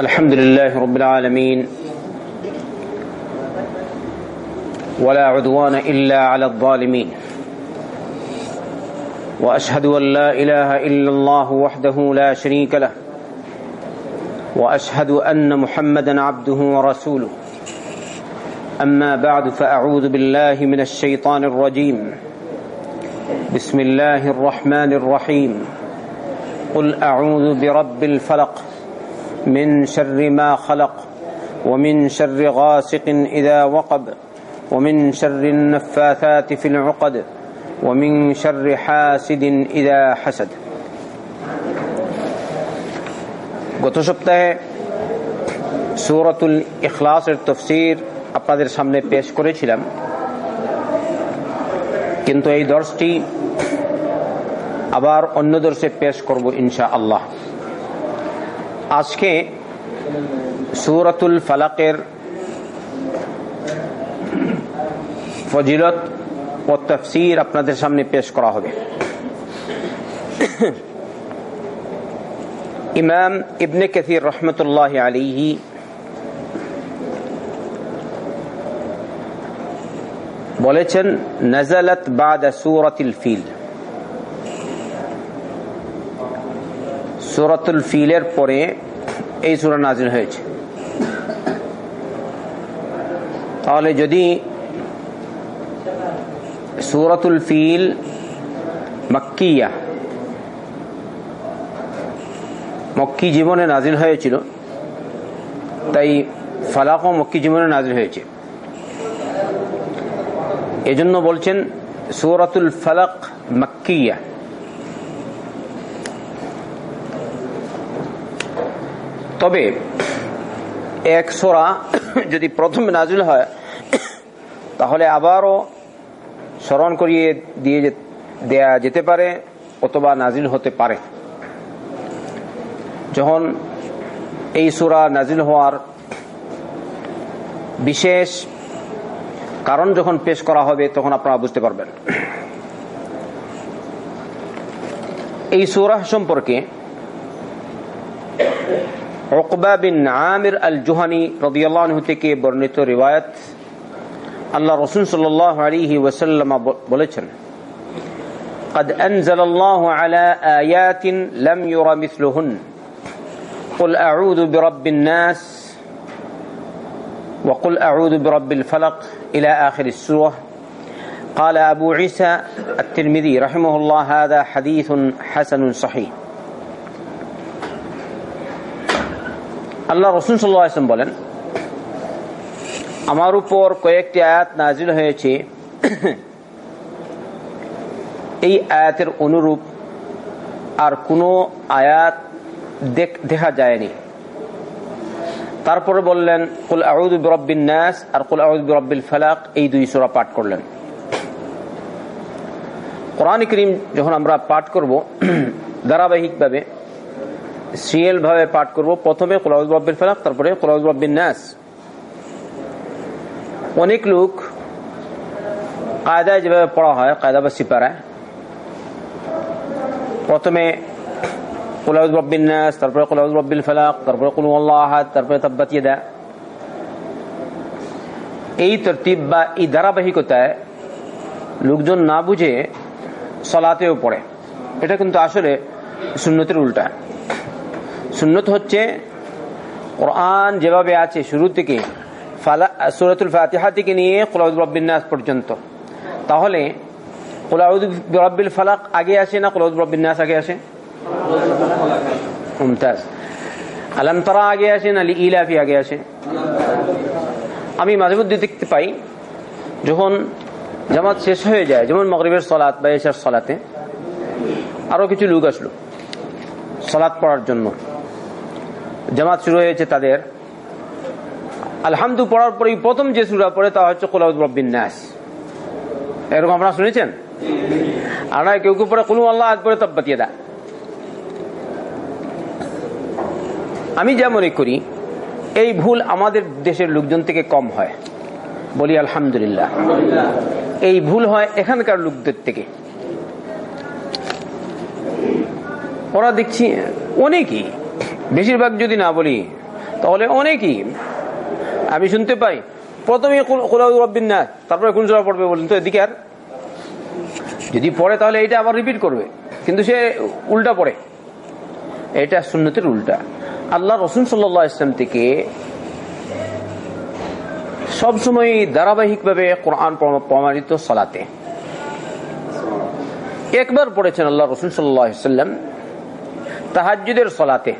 الحمد لله رب العالمين ولا عدوان إلا على الظالمين وأشهد أن لا إله إلا الله وحده لا شريك له وأشهد أن محمدا عبده ورسوله. أما بعد فأعوذ بالله من الشيطان الرجيم. بسم الله الرحمن الرحيم. قل أعوذ برب الفلق. من شر ما خلق ومن شر غاسق اذا وقب ومن شر النفاثات في العقد ومن شر حاسد اذا حسد গত সপ্তাহে সূরাতুল ইখলাসের তফসির আপনাদের সামনে পেশ করেছিলাম কিন্তু এই দর্শটি আবার অন্য দর্শে পেশ করব ইনশা আল্লাহ আজকে সুরাতুল ফালাকের ফজিলত ও তফসির আপনাদের সামনে পেশ করা হবে। ইমাম ইবনে কাসির রহমতুল্লাহ আলিহি বলেছেন, নজলত বাদ সুরতুল ফিল। সুরতুল ফিলের পরে এই সুরা নাজিল হয়েছে। তাহলে যদি সুরতুল ফিল মক্কিয়া, মক্কি জীবনে নাজিল হয়েছিল, তাই ফালাকও মক্কি জীবনে নাজিল হয়েছে। এজন্য বলছেন সুরাতুল ফালাক মক্কিয়া। তবে এক সোরা যদি প্রথমে নাজিল হয়, তাহলে আবারও স্মরণ করিয়ে দিয়ে দেয়া যেতে পারে অথবা নাজিল হতে পারে। যখন এই সুরা নাজিল হওয়ার বিশেষ কারণ যখন পেশ করা হবে, তখন আপনারা বুঝতে পারবেন। এই সুরা সম্পর্কে عقبة بن عامر الجهني رضي الله عنه থেকে বর্ণিত রিওয়ায়াত আল্লাহ রসুল সাল্লাল্লাহু আলাইহি ওয়াসাল্লাম বলেছেন قد أنزل الله على آيات لم ير مثلهن قل أعوذ برب الناس وقل أعوذ برب الفلق إلى آخر السورة قال أبو عيسى الترمذي رحمه الله هذا حديث حسن صحيح আল্লাহ রসুন সাল্লাম বলেন, আমার উপর কয়েকটি আয়াত নাজিল হয়েছে। এই আয়াতের অনুরূপ আর কোনো আয়াত দেখা যায়নি। তারপরে বললেন, কুল আউদ বিরব্বিন নাস আর কুল আউদ বিরব্বিল ফালাক এই দুই সোরা পাঠ করলেন। কোরআন করিম যখন আমরা পাঠ করব, ধারাবাহিকভাবে সিরিয়াল ভাবে পাঠ করব। প্রথমে কোলাউদ্দিন ফেলাক, তারপরে কোলাউদ্দিন নাস। অনেক লোক কায়দায় যেভাবে পড়া হয়, কায়দা বা সিপারায় প্রথমে কোলাউদ্দিন নাস, তারপরে কোলাউদ্দিন ফেলাক, তারপরে কুলু আহাদ তারপরে তাব্বাতিয়েদা এই তরতিব বা এই ধারাবাহিকতায় লোকজন না বুঝে সলাতেও পড়ে। এটা কিন্তু আসলে সুন্নতির উল্টা। সুন্নত হচ্ছে কোরআন যেভাবে আছে শুরু থেকে সুরতুল ফাতিহা থেকে নিয়ে কুলাউদ্দিনাস পর্যন্ত। তাহলে কুলাউদ্দিল ফালাক আগে আসে না কুলাউদ্দিনাস আগে আসে? মুমতাজ। আলম তারা আগে আসে না ইলাফি আগে আসে? আমি মাঝে মধ্যে দেখতে পাই, যখন জামাত শেষ হয়ে যায়, যেমন মগরিবের সলাত বা এসার সলাতে, আরও কিছু লোক আসলো সলাৎ পড়ার জন্য। জামাত শুরু হয়েছে তাদের। আলহামদু পড়ার পরেই প্রথম যে সুরা পড়ে তা হচ্ছে কোলাউদ্দিন নাস। এরকম আপনারা শুনেছেন? আর কেউ কেউ পরে কোনো আল্লাহ আজ পরে তব্বাতিয়ে দা আমি যা মনে করি, এই ভুল আমাদের দেশের লোকজন থেকে কম হয়। বলি আলহামদুলিল্লাহ। এই ভুল হয় এখানকার লোকদের থেকে। ওরা দেখছি অনেকেই বেশিরভাগ যদি না বলি, তাহলে অনেকই, আমি শুনতে পাই, প্রথমে রব্বিন না তারপরে কোন সুরা পড়বে বলেন তো এদিকে আর? যদি পড়ে তাহলে এটা আবার রিপিট করবে, কিন্তু সে উল্টা পড়ে। এটা সুন্নতের উল্টা। আল্লাহ রসুন সাল্লাহ ইসলাম থেকে সবসময় ধারাবাহিকভাবে কোরআন প্রমাণিত সলাতে। একবার পড়েছেন আল্লাহ রসুল সাল্লাম তাহাজুদের সলাতে।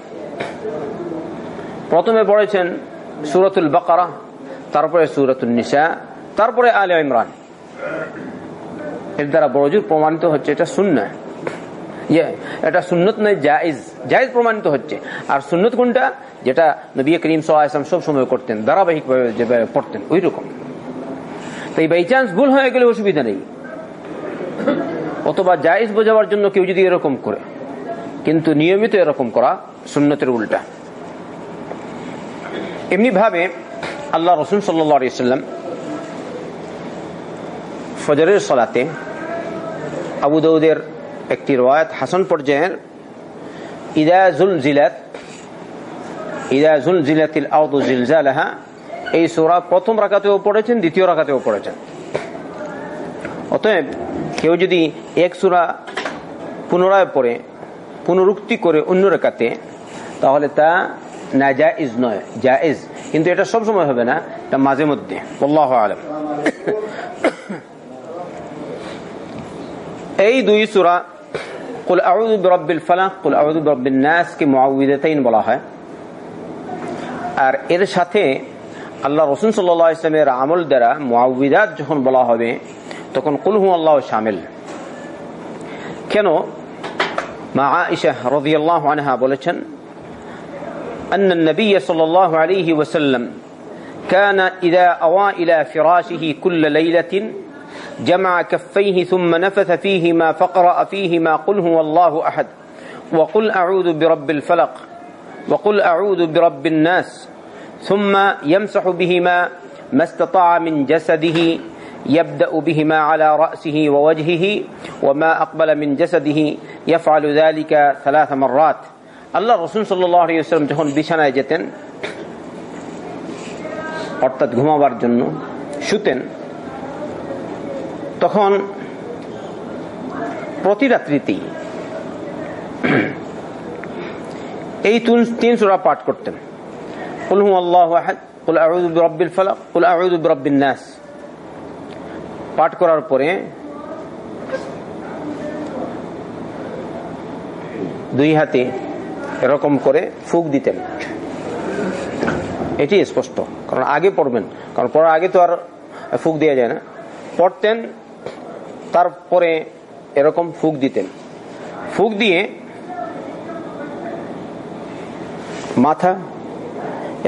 প্রথমে পড়েছেন সুরতুল বকারা, তারপরে সুরতুল নিসা, তারপরে আলে ইমরান। এর দ্বারা বড়জুর প্রমাণিত হচ্ছে এটা শূন্য এটা সুন্নত নয় প্রমাণিত হচ্ছে। আর সুন্নত কোনটা? যেটা নবী করিম সাল্লাম সব সময় করতেন ধারাবাহিক ভাবে পড়তেন ওই রকম তো এই বাই চান্স ভুল হয়ে গেলে অসুবিধা নেই। অথবা জায়েজ বোঝাবার জন্য কেউ যদি এরকম করে। কিন্তু নিয়মিত এরকম করা সুন্নতের উল্টা। এমনি ভাবে আল্লাহ রসুল সাল্লাম ফজরের সলাতে আবু দৌদের একটি রয়াত হাসান পর্যায়ের ইদাজুল জিলাত ইদাজুল জিলাতিল আউদু জিলজালাহা, এই সোরা প্রথম রাখাতেও পড়েছেন, দ্বিতীয় রাখাতেও পড়েছেন। অতএব কেউ যদি এক সুরা পুনরায় পড়ে পুনরুক্তি করে অন্য রেখাতে, তাহলে তা না জায়েজ নয়, জায়েজ। কিন্তু এটা সব সময় হবে না, এটা মাঝে মধ্যে। আল্লাহ আলম। এই দুই সুরা, কুল আউযু বিরাব্বিল ফালাক, কুল আউযু বিরাব্বিন নাস কে মুআউযিদাতাইন বলা হয়। আর এর সাথে আল্লাহ রসুল সাল্লাল্লাহু আলাইহি ইসলামের আমল দ্বারা মুআউযিদাত যখন বলা হবে, তখন কুল হু আল্লাহ শামিল। কেন? মা আয়েশা রাদিয়াল্লাহু আনহা বলেছেন أن النبي صلى الله عليه وسلم كان إذا أوى إلى فراشه كل ليلة جمع كفيه ثم نفث فيهما فقرأ فيهما قل هو الله أحد وقل أعوذ برب الفلق وقل أعوذ برب الناس ثم يمسح بهما ما استطاع من جسده يبدأ بهما على رأسه ووجهه وما أقبل من جسده يفعل ذلك ثلاث مرات আল্লাহ রসুন সাল্লাম যখন বিছানায় যেতেন অর্থাৎ ঘুমাবার জন্য শুতেন তখন প্রতি রাত্রিতেই এই তিন সুরা পাঠ করতেন قل هو الله احد قل اعوذ برب الفلق قل اعوذ برب الناس পাঠ করার পরে দুই হাতে এরকম করে ফুক দিতেন। এটি স্পষ্ট, কারণ আগে পড়বেন, কারণ পড়ার আগে তো আর ফুক দেওয়া যায় না। পড়তেন, তারপরে এরকম ফুক দিতেন। ফুক দিয়ে মাথা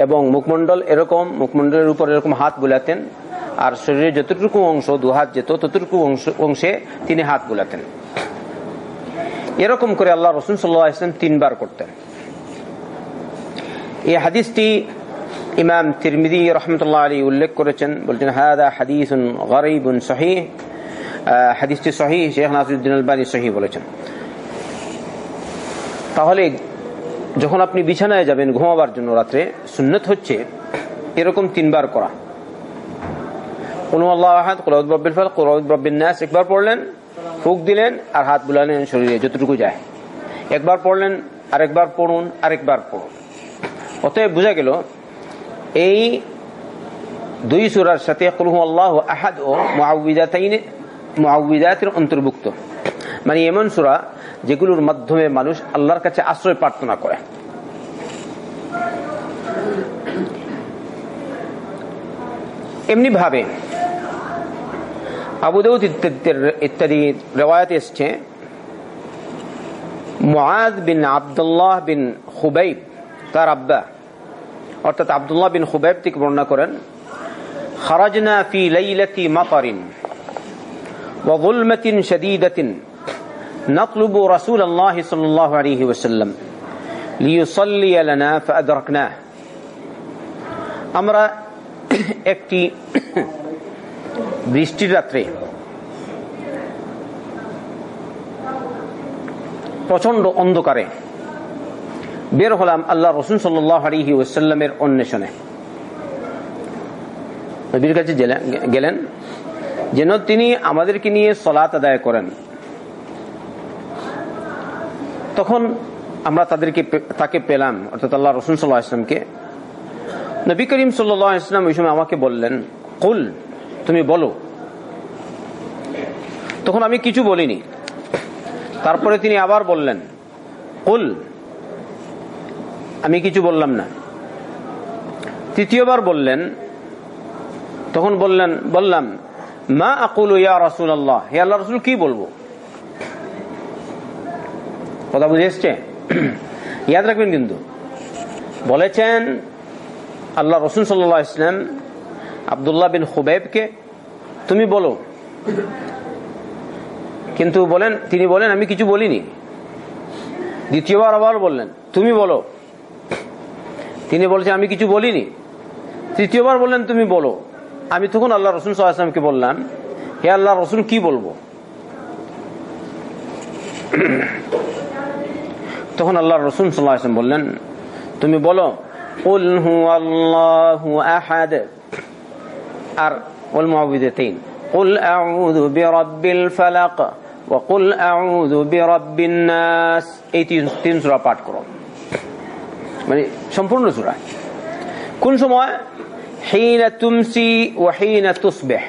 এবং মুখমন্ডল এরকম মুখমন্ডলের উপর এরকম হাত বুলাতেন। আর শরীরের যতটুকু অংশ, দু হাত যেত ততটুকু অংশে তিনি হাত বুলাতেন। এরকম করে আল্লাহ রসুন সাল্লাহ ইসলাম তিনবার করতেন। এই হাদিসটি ইমাম তিরমিদি রহমতুল্লাহ আলী উল্লেখ করেছেন, বলছেন, হাদা হাদিস হাদিসটি সহি শেখ নাসিরুদ্দিন আলবানী সহি বলেছেন। তাহলে যখন আপনি বিছানায় যাবেন ঘুমাবার জন্য রাত্রে, সুন্নত হচ্ছে এরকম তিনবার করা। কোনো আল্লাহ আহাদ কুলাউদ রব্বিল ফাল কুলাউদ রব্বিন একবার পড়লেন, ফুক দিলেন আর হাত বুলালেন শরীরে যতটুকু যায়। একবার পড়লেন, আরেকবার পড়ুন আরেকবার পড়ুন। অতএব বোঝা গেল, এই দুই সুরার সাথে কুলহু আল্লাহ আহাদ ও মুআউবিদাতের অন্তর্ভুক্ত। মানে এমন সুরা যেগুলোর মাধ্যমে মানুষ আল্লাহর কাছে আশ্রয় প্রার্থনা করে। এমনি ভাবে আবুদাউদ ইত্যাদি রেওয়ায়ত এসছে মুআদ বিন আবদুল্লাহ বিন খুবাইব তার আব্বা অর্থাৎ আবদুল্লাহ বিন খুবাইব থেকে বর্ণনা করেন خرجنا في ليلة مطر وظلمة شديدة نطلب رسول الله صلى الله عليه وسلم ليصلي لنا فأدركناه আমরা একটি বৃষ্টির রাত্রে। প্রচণ্ড অন্ধকারে বের হলাম আল্লাহ রসুন সাল্লাহ অন্বেষণে। নবীর কাছে গেলেন, যেন তিনি আমাদেরকে নিয়ে সলাত আদায় করেন। তখন আমরা তাদেরকে তাকে পেলাম, অর্থাৎ আল্লাহ রসুন সাল্লাহ ইসলামকে নবী করিম সাল্লাহ ইসলাম ওই সময় আমাকে বললেন, কুল তুমি বলো। তখন আমি কিছু বলিনি। তারপরে তিনি আবার বললেন, কুল, আমি কিছু বললাম না। তৃতীয়বার বললেন, তখন বললেন, বললাম, মা আকুল ইয়া রাসুল আল্লাহ হে আল্লাহ রসুল, কি বলব? কথা বুঝে এসছে? ইয়াদ রাখবেন কিন্তু। বলেছেন, আল্লাহ রসুল সাল্লাহ ইসলাম আবদুল্লাহ বিন হুবেবকে তুমি বলো। কিন্তু বলেন, তিনি বলেন, আমি কিছু বলিনি। দ্বিতীয়বার আবার বললেন, তুমি বলো। তিনি বলছে, আমি কিছু বলিনি। তৃতীয়বার বললেন, তুমি বলো। আমি তখন আল্লাহ রসুন সাল্লামকে বললাম, হে আল্লাহ রসুন কি বলব? তখন আল্লাহ রসুন সাল্লাহ বললেন, তুমি বলো আল্লাহ আর والمعوذتين قل أعوذ برب الفلق وقل أعوذ برب الناس এই তিন সূরা পাঠ করো মানে সম্পূর্ণ সূরা কোন সময় হিনা তুমসি ও হিনা তুসবেহ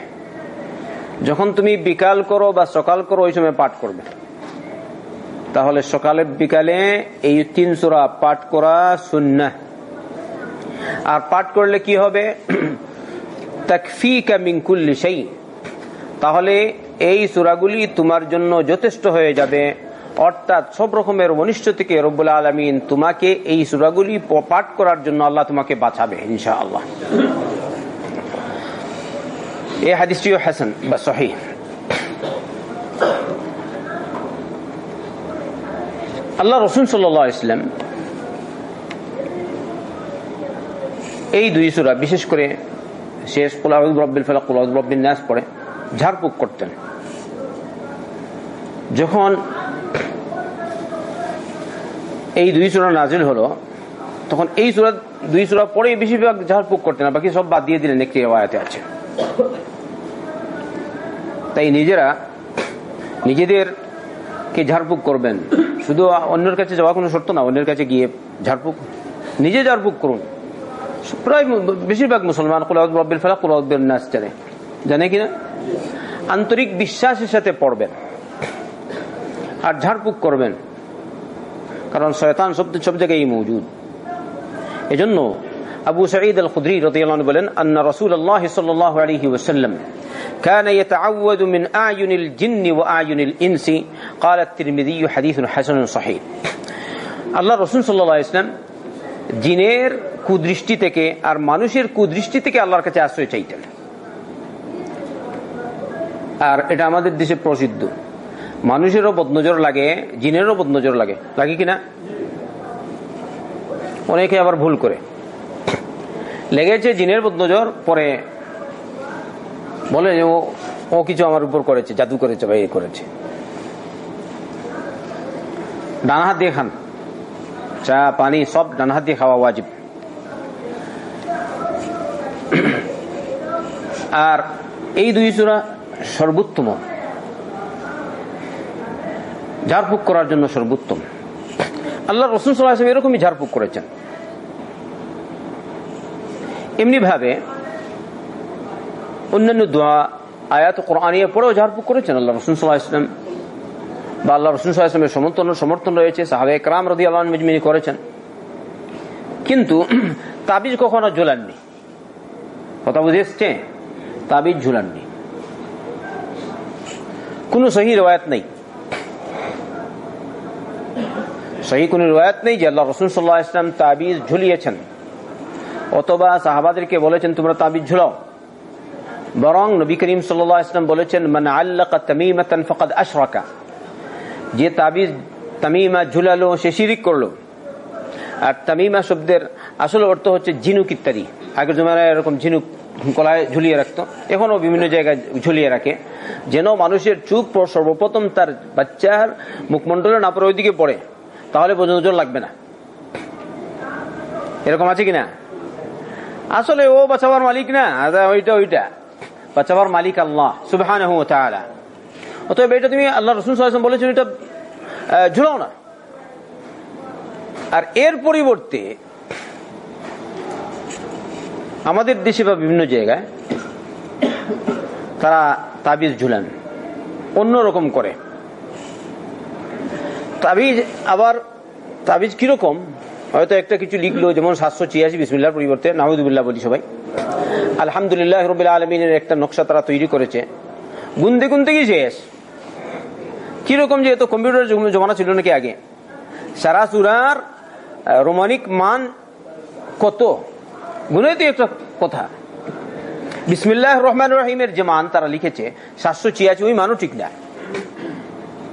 যখন তুমি বিকাল করো বা সকাল করো ওই সময় পাঠ করবে তাহলে সকালে বিকালে এই তিন সুরা পাঠ করা সুন্না আর পাঠ করলে কি হবে তাহলে এই সুরাগুলি তোমার জন্য যথেষ্ট হয়ে যাবে। অর্থাৎ সব রকমের অনিষ্ট থেকে রব্বুল আলমিন তোমাকে এই সুরাগুলি পাঠ করার জন্য আল্লাহ তোমাকে বাঁচাবে ইনশা আল্লাহ এই হাদিসটিও হাসান বা সহি আল্লাহ রসুন সাল্লাহ ইসলাম এই দুই সুরা, বিশেষ করে শেষ রব্বিল ফেলা রব্বিন নাস পড়ে ঝাড়পুক করতেন। যখন এই দুই সুরা নাজিল হলো, তখন এই সুরা, দুই সুরা পরে বেশিরভাগ ঝাড়পুক করতেন বাকি সব বাদ দিয়ে দিলেন একটি আয়াতে আছে। তাই নিজেরা নিজেদের কে ঝাড়ফুক করবেন। শুধু অন্যের কাছে যাওয়া কোনো শর্ত না, অন্যের কাছে গিয়ে ঝাড়ফুক, নিজে ঝাড়ফুক করুন। প্রায় বেশিরভাগ মুসলমান কুলাউদ্দিন ফেলা কুলাউদ্দিন নাচ জানে জানে কিনা আন্তরিক বিশ্বাসের সাথে পড়বেন আর ঝাড়ফুক করবেন কারণ শয়তান সব সব জায়গায় মৌজুদ এজন্য আবু সঈদ আল খুদ্রি রতিয়ান বলেন আন্না রসুল আল্লাহ সাল্লাহ আলহি ওসাল্লাম كان يتعوذ من أعين الجن وأعين الإنس قال الترمذي حديث حسن صحيح আল্লাহ রসুল সাল্লাহ ইসলাম জিনের কুদৃষ্টি থেকে আর মানুষের কুদৃষ্টি থেকে আল্লাহর কাছে আশ্রয় চাইতেন। আর এটা আমাদের দেশে প্রসিদ্ধ। মানুষেরও বদনজর লাগে, জিনেরও বদনজর লাগে। লাগে কিনা অনেকে আবার ভুল করে। লেগেছে জিনের বদনজর, পরে বলে ও ও কিছু আমার উপর করেছে, জাদু করেছে বা এ করেছে। ডান হাত দিয়ে খান। চা, পানি, সব ডান হাত দিয়ে খাওয়া আর এই দুই সুরা সর্বোত্তম। ঝাড়ফুক করার জন্য সর্বোত্তম। আল্লাহ রসুল সাল্লাহ এরকমই ঝাড়ফুক করেছেন। এমনি ভাবে অন্যান্য দোয়া, আয়াত কোরআনিয়া পরেও ঝাড়ফুক করেছেন আল্লাহ রসুল সাল্লাহ ইসলাম বা আল্লাহ রসুল সাল্লাহ ইসলামের সমর্থন সমর্থন রয়েছে সাহাবে একরাম রদি আল্লাহ করেছেন। কিন্তু তাবিজ কখনো ঝুলাননি। কথা বুঝে এসছে? তাবিজ ঝুলাননি। কোন সহি রেওয়ায়ত নেই। সহি কোন রেওয়ায়ত নেই যে আল্লাহ রসুল সাল্লাহ ইসলাম তাবিজ ঝুলিয়েছেন। অথবা সাহাবাদেরকে বলেছেন, তোমরা তাবিজ ঝুলাও। বরং নবী করিম সাল্লাহ ইসলাম বলেছেন মানে আল্লাহ তামিমাতান ফকাদ আশরাকা। যে তাবিজ তামিমা ঝুলালো, সে শিরিক করল। আর তামিমা শব্দের আসল অর্থ হচ্ছে ঝিনুক ইত্যাদি। আগের জমানায় এরকম ঝিনুক কলায় ঝুলিয়ে রাখতো। এখনও বিভিন্ন জায়গায় ঝুলিয়ে রাখে। যেন মানুষের চুপ সর্বপ্রথম তার বাচ্চার মুখমন্ডলে না পরে ওইদিকে পড়ে, তাহলে নজর লাগবে না। এরকম আছে কিনা? আসলে ও বাঁচাবার মালিক না ওইটা ওইটা। বাঁচাবার মালিক আল্লাহ সুবহান অতএব এটা তুমি আল্লাহ রসুন সাল্লাম বলেছেন, এটা ঝুলাও না। আর এর পরিবর্তে আমাদের দেশে বা বিভিন্ন জায়গায় তারা তাবিজ ঝুলান, অন্যরকম করে। তাবিজ আবার, তাবিজ কীরকম? হয়তো একটা কিছু লিখলো, যেমন সাতশো ছিয়াশি, বিসমিল্লার পরিবর্তে নাহুদুবিল্লাহ বলি সবাই। আলহামদুলিল্লাহ রবিল আলমিনের একটা নকশা তারা তৈরি করেছে। গুনতে গুনতে কি শেষ? কীরকম যে যেহেতু কম্পিউটার জমানা ছিল নাকি আগে? সারা সুরার রোমানিক মান কত? গুনে তো একটা কথা। বিসমিল্লাহ রহমান রহিমের যে মান তারা লিখেছে, সাতশো ছিয়াশি, ওই মানও ঠিক না।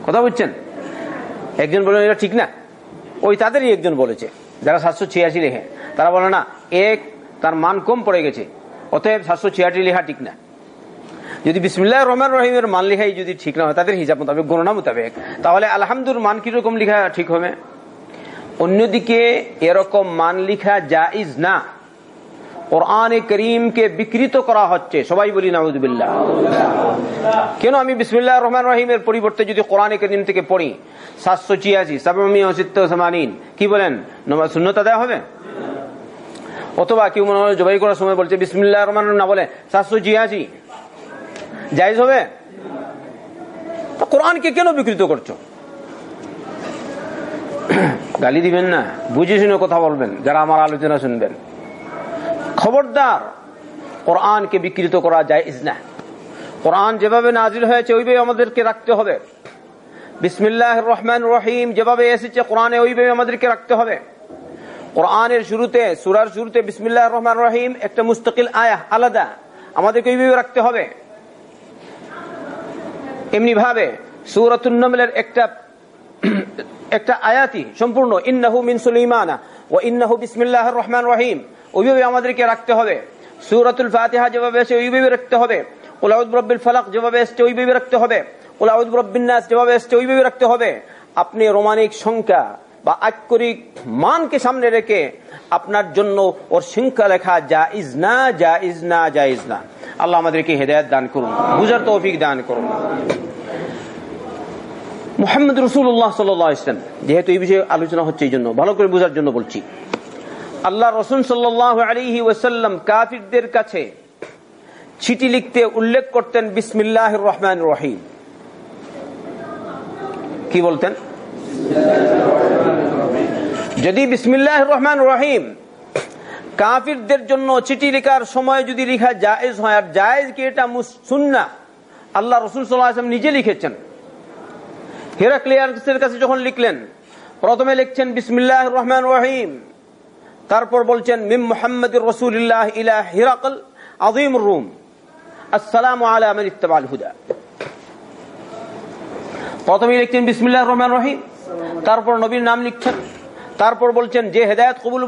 কথা বুঝছেন? একজন বলেন এটা ঠিক না। ওই তাদেরই একজন বলেছে, যারা সাতশো ছিয়াশি লেখে। তারা বলে, না, এক তার মান কম পড়ে গেছে, অতএব সাতশো ছিয়াশি লেখা ঠিক না। যদি বিসমিল্লাহ রহমান রহিমের মান লেখাই যদি ঠিক না হয়, তাদের হিসাব মোতাবেক, গণনা মোতাবেক, তাহলে আলহামদুর মান কীরকম লেখা ঠিক হবে? অন্যদিকে, এরকম মান লিখা জাইজ না। কোরআনে করিমকে বিকৃত করা হচ্ছে। সবাই বলি নাউজুবিল্লাহ। কেন আমি বিসমিল্লাহ রহমান রহিমের পরিবর্তে যদি কোরআনে করিম থেকে পড়ি? সাতশো ছিয়াশি সাবমি সমানিন। কি বলেন? শূন্যতা দেওয়া হবে? অথবা কেউ মনে হয় জবাই করার সময় বলছে, বিসমিল্লাহ রহমান না বলে, সাতশো ছিয়াশি। জায়জ হবে? তো কোরআনকে কেন বিকৃত করছ? গালি দিবেন না। বুঝে শুনে কথা বলবেন। যারা আমার আলোচনা শুনবেন। খবরদার। কোরআনকে বিকৃত করা যায় না। কোরআন যেভাবে নাজিল হয়েছে, ওইভাবে আমাদেরকে রাখতে হবে। বিসমিল্লাহ রহমান রহিম, যেভাবে এসেছে কোরআনে, ওইভাবে আমাদেরকে রাখতে হবে। কোরআনের শুরুতে, সুরার শুরুতে বিসমিল্লাহ রহমান রহিম একটা মুস্তাকিল আয়া, আলাদা। আমাদেরকে ওইভাবে রাখতে হবে। এমনি ভাবে সুরাতুন্নমলের একটা একটা আয়াতি সম্পূর্ণ। ইন্নাহু মিন সুলাইমানা ও ইন্নাহু বিসমিল্লাহির রহমান রহিম। ওইভাবে আমাদেরকে রাখতে হবে। সূরাতুল ফাতিহা যেভাবে এসে ওইভাবে রাখতে হবে। কুল আউযু ফালাক যেভাবে এসে ওইভাবে রাখতে হবে। কুল আউযু নাস যেভাবে এসে ওইভাবে রাখতে হবে। আপনি রোমানিক সংখ্যা বা আক্ষরিক মানকে সামনে রেখে আপনার জন্য ওর সংখ্যা লেখা জাইজ না জাইজ না জাইজ না। আল্লাহ আমাদেরকে হেদায়েত দান করুন, বুঝার তৌফিক দান করুন। মোহাম্মদ রসুল্লাহ সাল্লাহ ইসলাম যেহেতু এই বিষয়ে আলোচনা হচ্ছে এই জন্য, ভালো করে বোঝার জন্য বলছি। আল্লাহ রসুল সাল্লাহ আলিহি কাফিরদের কাছে চিঠি লিখতে উল্লেখ করতেন বিসমিল্লাহ রহমান রহিম। কি বলতেন? যদি বিসমিল্লাহ রহমান রহিম, কাফিরদের জন্য চিঠি লেখার সময় যদি লিখা জায়েজ হয়, আর জায়েজ কি এটা সুন্না আল্লাহ রসুল সাল্লাহ আসলাম নিজে লিখেছেন। হেরাক্লিয়াসের কাছে যখন লিখলেন, প্রথমে লিখছেন বিসমিল্লাহ রহমান রহিম। তারপর বলছেন, মিম মোহাম্মদ রসুল্লাহ ইলা হিরাকল আজিম রুম। আসসালাম আলামিন ইত্তাবাল হুদা। প্রথমে লিখছেন বিসমিল্লাহ রহমান রহিম। তারপর নবীর নাম লিখছেন। তারপর বলছেন, যে হেদায়ত কবুল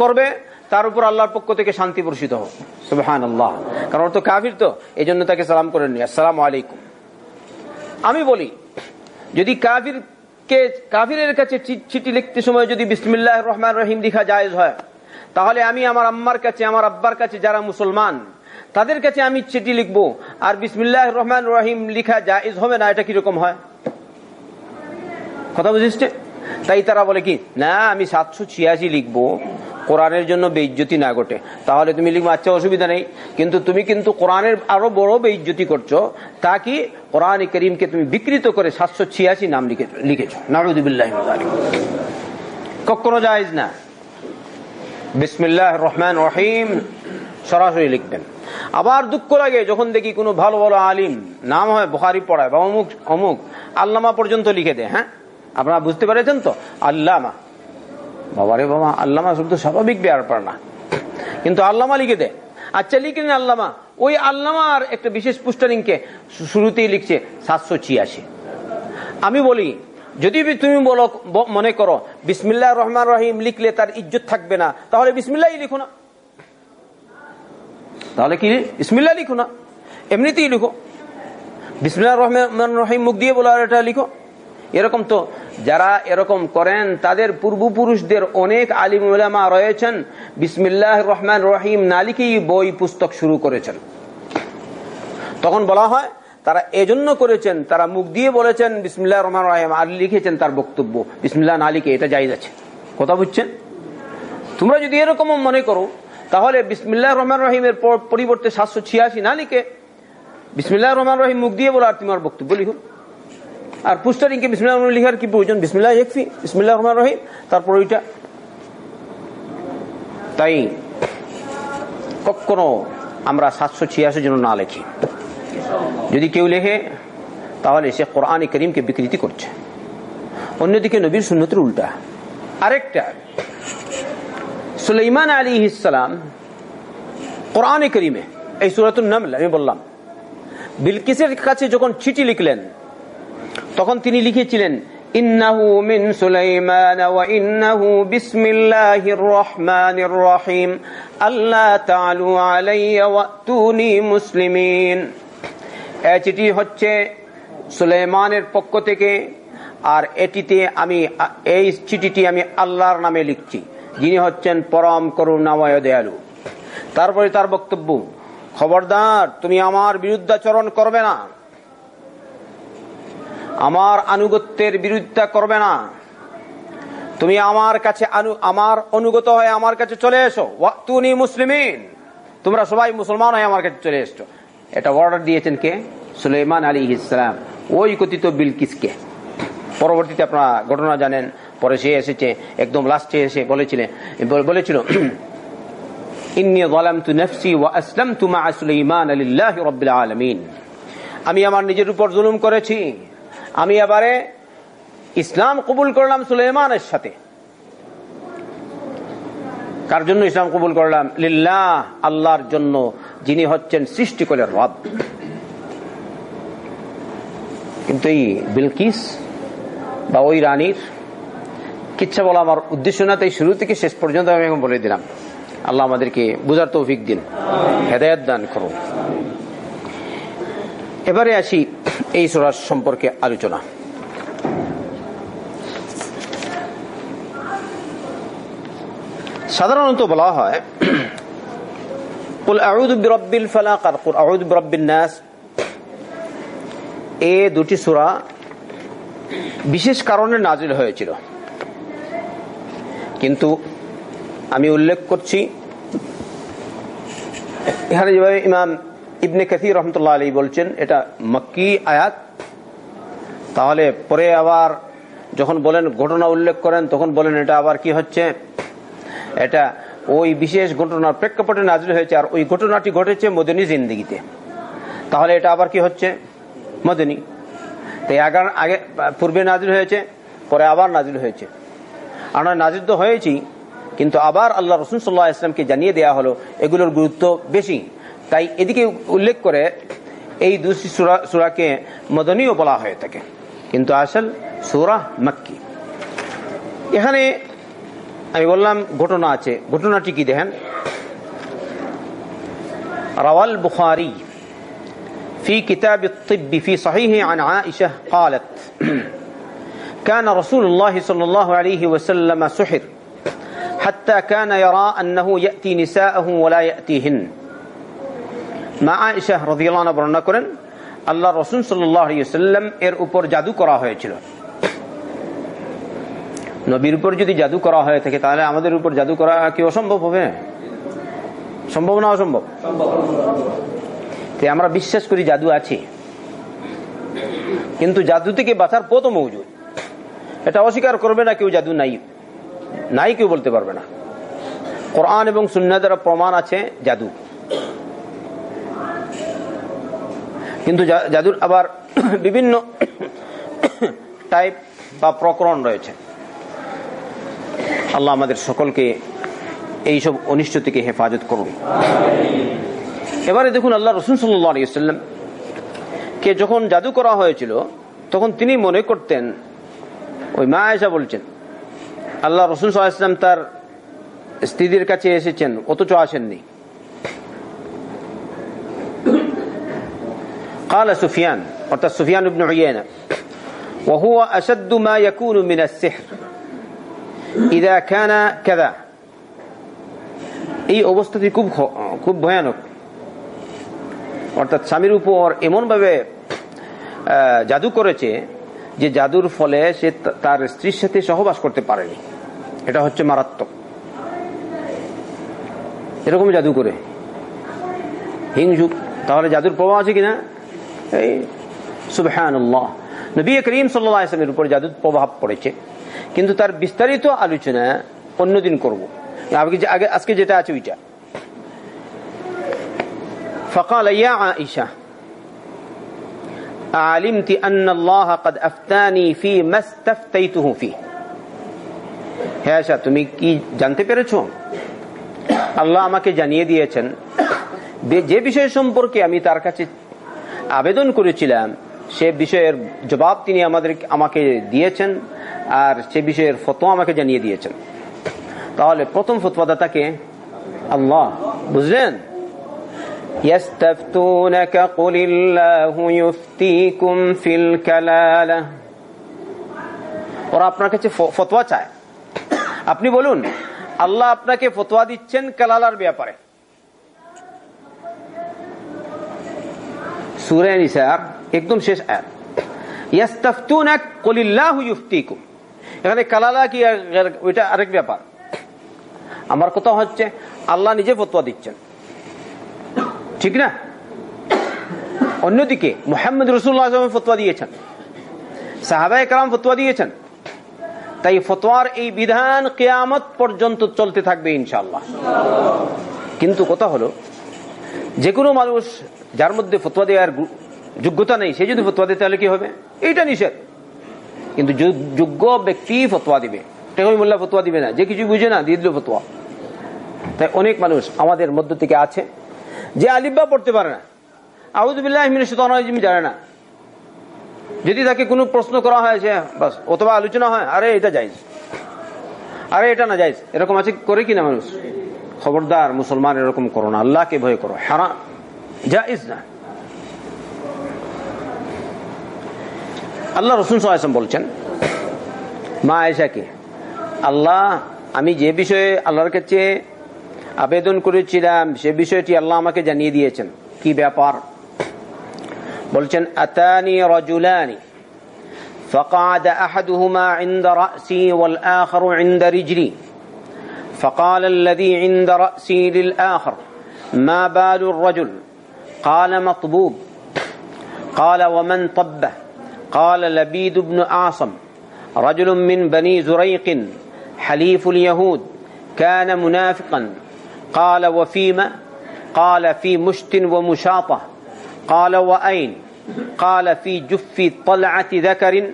করবে, তার উপর আল্লাহর পক্ষ থেকে শান্তি বর্ষিত হোক। সুবহান আল্লাহ কারণ তো কাফির তো এই জন্য তাকে সালাম করেননি। আসসালাম আলাইকুম। আমি বলি, যদি কাফির কে কাফিরের কাছে চিঠি লিখতে সময় যদি বিসমিল্লাহ রহমান রহিম লিখা জায়েজ হয়, তাহলে আমি আমার আম্মার কাছে, আমার আব্বার কাছে যারা মুসলমান, তাদের কাছে আমি চিঠি লিখব, আর বিসমিল্লাহ রহমান রহিম লিখা জায়েজ হবে না, এটা কীরকম হয়? কথা বুঝিস তাই তারা বলে কি, না, আমি সাতশো ছিয়াশি লিখব। কোরআনের জন্য বেইজ্জতি না ঘটে। তাহলে তুমি লিখব আচ্ছা অসুবিধা নেই। কিন্তু তুমি কিন্তু কোরআনের আরও বড় বেইজ্জতি করছ, তা কি কোরআন করিমকে তুমি বিকৃত করে সাতশো ছিয়াশি নাম লিখেছ। নারুদুবিল্লাহ কখনো জায়জ না। বিসমিল্লাহ রহমান রহিম। সরাসরি লিখবেন। আবার দুঃখ লাগে যখন দেখি কোনো ভালো ভালো আলিম নাম হয় বুখারি পড়ায় বা অমুক অমুক, আল্লামা পর্যন্ত লিখে দেয় হ্যাঁ? আপনারা বুঝতে পেরেছেন তো? আল্লামা। বাবারে বাবা, আল্লামা শব্দ স্বাভাবিক ব্যাপার না। কিন্তু আল্লামা লিখে দেয় আচ্ছা লিখে লিখলেন আল্লামা। ওই আল্লামার একটা বিশেষ পুস্টারিংকে শুরুতেই লিখছে সাতশো ছিয়াশি। আমি বলি, যদি তুমি বলো মনে করো, বিসমিল্লাহ রহমান রহিম লিখলে তার ইজ্জত থাকবে না, তাহলে বিসমিল্লাহ লিখো না। তাহলে কি বিসমিল্লাহ লিখো না? এমনিতেই লিখো। বিসমিল্লাহ রহমান রহিম মুখ দিয়ে বলো আর এটা লিখো। এরকম তো যারা এরকম করেন, তাদের পূর্বপুরুষদের অনেক আলিম উলামা রয়েছেন। বিসমিল্লাহ রহমান রহিম না লিখেই বই পুস্তক শুরু করেছেন। তখন বলা হয়, তারা এজন্য করেছেন, তারা মুখ দিয়ে বলেছেন বিসমিল্লাহ রহমান রহিম, আর লিখেছেন তার বক্তব্য। বিসমিল্লাহ নালিকে, এটা যাই আছে। কথা বুঝছেন? তোমরা যদি এরকম মনে করো, তাহলে বিসমিল্লাহ রহমান রহিমের পরিবর্তে সাতশো ছিয়াশি না লিখে বিসমিল্লাহ রহমান রহিম মুখ দিয়ে বলো আর তোমার বক্তব্য লিখো আর পুস্টারিংকে বিসমিল্লাহ রহমান লিখার কি প্রয়োজন বিসমিল্লাহ একফি বিসমিল্লাহ রহমান রহিম তারপর ওইটা তাই কখনো আমরা সাতশো ছিয়াশি জন্য না লেখি যদি কেউ লেখে তাহলে সে কোরআন করিমকে বিকৃতি করছে অন্যদিকে নবীর সুন্নতির উল্টা আরেকটা সুলাইমান আলী ইসালাম কোরআন করিমে এই সুরাতুল নামল আমি বললাম বিলকিসের কাছে যখন চিঠি লিখলেন তখন তিনি লিখেছিলেন, ইন্নাহু মিন সুলাইমান ওয়া ইন্নাহু বিসমিল্লাহির রহমানির রহিম। আল্লাহ তাআলু আলাইয়া ওয়াতুনি মুসলিমিন। এই চিঠি হচ্ছে সুলাইমানের পক্ষ থেকে, আর এটিতে আমি, এই চিঠিটি আমি আল্লাহর নামে লিখছি। যিনি হচ্ছেন পরম করুণাময় দয়ালু। তারপরে তার বক্তব্য, খবরদার, তুমি আমার বিরুদ্ধাচরণ করবে না। আমার আনুগত্যের বিরুদ্ধে করবে না। তুমি আমার কাছে আমার অনুগত হয়ে আমার কাছে চলে এসো। তুমি মুসলিমিন। তোমরা সবাই মুসলমান হয়ে আমার কাছে চলে এসছো। এটা অর্ডার দিয়েছেন কে? সুলেমান আলী ইসলাম ওই কথিত বিলকিসকে। পরবর্তীতে আপনারা ঘটনা জানেন। পরে সে এসেছে, একদম লাস্টে এসে বলেছিলেন বলেছিল আমি আমার নিজের উপর জুলুম করেছি। আমি এবারে ইসলাম কবুল করলাম সুলেমানের সাথে। কার জন্য ইসলাম কবুল করলাম? লিল্লাহ, আল্লাহর জন্য, যিনি হচ্ছেন সৃষ্টি করে রব। কিন্তু এই বিলকিস বা ওই রানীর, কিচ্ছা বলা আমার উদ্দেশ্য না, তাই শুরু থেকে শেষ পর্যন্ত আমি এখন বলে দিলাম। আল্লাহ আমাদেরকে বুঝার তৌফিক দিন। হেদায়ত দান করুন। এবারে আসি এই সোরার সম্পর্কে আলোচনা। সাধারণত বলা হয় এ দুটি সুরা বিশেষ কারণে নাজিল হয়েছিল। কিন্তু আমি উল্লেখ করছি, এখানে যেভাবে ইমাম ইবনে কাসির রহমতুল্লাহ আলী বলছেন, এটা মক্কি আয়াত। তাহলে পরে আবার যখন বলেন, ঘটনা উল্লেখ করেন, তখন বলেন, এটা আবার কি হচ্ছে? এটা ওই বিশেষ ঘটনার প্রেক্ষাপটে নাজিল হয়েছে, আর ওই ঘটনাটি ঘটেছে মদনী জিন্দিগিতে। তাহলে এটা আবার কি হচ্ছে? মদনী। তাই আগার আগে, পূর্বে নাজিল হয়েছে, পরে আবার নাজিল হয়েছে। আমরা নাজিল তো হয়েছি, কিন্তু আবার আল্লাহ রসুন সাল্লাহ ইসলামকে জানিয়ে দেওয়া হলো, এগুলোর গুরুত্ব বেশি। তাই এদিকে উল্লেখ করে এই দুটি সুরাকে মদনীয় বলা হয়ে থাকে কিন্তু আসল সুরা মক্কি এখানে আমি বললাম ঘটনা আছে ঘটনাটি কি দেখেন روى البخاري في كتاب الطب في صحيحه عن عائشة قالت كان رسول الله صلى الله عليه وسلم سحر حتى كان يرى أنه يأتي نساءه ولا يأتيهن মা রাদিয়াল্লাহু আনহা বর্ণনা করেন আল্লাহ আলাইহি ওয়াসাল্লাম এর উপর জাদু করা হয়েছিল। নবীর উপর যদি জাদু করা হয়ে থাকে, তাহলে আমাদের উপর জাদু করা কি অসম্ভব হবে? সম্ভব না অসম্ভব? আমরা বিশ্বাস করি জাদু আছে। কিন্তু জাদু থেকে বাঁচার পথ মৌজুদ। এটা অস্বীকার করবে না কেউ জাদু নাই। নাই কেউ বলতে পারবে না। কোরআন এবং সুন্না দ্বারা প্রমাণ আছে জাদু। কিন্তু জাদুর আবার বিভিন্ন টাইপ বা প্রকরণ রয়েছে। আল্লাহ আমাদের সকলকে এইসব অনিষ্ট থেকে হেফাজত করুন। এবারে দেখুন আল্লাহ রসুন সাল্লাম কে যখন জাদু করা হয়েছিল, তখন তিনি মনে করতেন, ওই মা আয়সা বলছেন, আল্লাহ রসুন সাল্লাহ ইসলাম তার স্ত্রীদের কাছে এসেছেন, অথচ আসেননি। قال سفيان অর্থাৎ সুফিয়ান ইবনে উয়াইনা وهو أشد ما يكون من السحر إذا كان كذا এই অবস্থাটি খুব খ- খুব ভয়ানক অর্থাৎ স্বামীর উপর এমনভাবে আহ, জাদু করেছে যে জাদুর ফলে সে তা- তার স্ত্রীর সাথে সহবাস করতে পারেনি এটা হচ্ছে মারাত্মক এরকম জাদু করে হিংসুক তাহলে জাদুর প্রভাব আছে কিনা এই সুবহান নবী করিম সাল্লামের উপর জাদুর প্রভাব পড়েছে কিন্তু তার বিস্তারিত আলোচনা অন্যদিন করব আগে যে- আগে আজকে যেটা আছে ওইটা فقال يا عائشة علمت أن الله قد أفتاني في ما استفتيته فيه হ্যাঁ আশা তুমি কি জানতে পেরেছো আল্লাহ আমাকে জানিয়ে দিয়েছেন বে- যে বিষয় সম্পর্কে আমি তার কাছে আবেদন করেছিলাম সে বিষয়ের জবাব তিনি আমাদের আমাকে দিয়েছেন আর সে বিষয়ের ফতোয়া আমাকে জানিয়ে দিয়েছেন তাহলে প্রথম ফতোয়াদাতাকে আল্লাহ বুঝলেন يستفتونك قل الله يفتيكم في الكلالة ওরা আপনার কাছে ফ- ফতোয়া চায় আপনি বলুন আল্লাহ আপনাকে ফতোয়া দিচ্ছেন কালালার ব্যাপারে সুরে নিসার একদম শেষ আয়াত। এখানে কালালা কি ওইটা আরেক ব্যাপার। আমার কথা হচ্ছে, আল্লাহ নিজে ফতোয়া দিচ্ছেন। ঠিক না? অন্যদিকে মোহাম্মদ রসুল্লাহ ফতোয়া দিয়েছেন। সাহাবায় কালাম ফতোয়া দিয়েছেন। তাই ফতোয়ার এই বিধান কেয়ামত পর্যন্ত চলতে থাকবে ইনশাল্লাহ কিন্তু কথা হলো যে কোনো মানুষ যার মধ্যে ফতোয়া দেওয়ার যোগ্যতা নেই, সে যদি ফতোয়া দেয় তাহলে কি হবে? এইটা নিষেধ। কিন্তু যোগ্য ব্যক্তি ফতোয়া দিবে। মোল্লা ফতোয়া দিবে না। যে কিছু বুঝে না, দিয়ে দিল ফতোয়া। তাই অনেক মানুষ আমাদের মধ্য থেকে আছে, যে আলিব্বা পড়তে পারে না। জানে না। যদি তাকে কোনো প্রশ্ন করা হয় যে অথবা আলোচনা হয়, আরে এটা যাইজ আরে এটা না যাইজ এরকম আছে করে কিনা মানুষ? খবরদার মুসলমান এরকম করো না। আল্লাহকে ভয় করো। হারা জাইজ না আল্লাহ রসুন সাল্লাম বলছেন মা আয়েশাকে আল্লাহ আমি যে বিষয়ে আল্লাহর কাছে আবেদন করেছিলাম সে বিষয়টি আল্লাহ আমাকে জানিয়ে দিয়েছেন কি ব্যাপার বলছেন আতানি রজুলানি فقعد أحدهما عند رأسي والآخر عند رجلي فقال الذي عند رأسي للآخر ما بال الرجل قال مطبوب. قال ومن طبه. قال لبيد بن أعصم. رجل من بني زريق حليف اليهود كان منافقا. قال وفيما؟ قال في مشت ومشاطة. قال وأين؟ قال في جف طلعة ذكر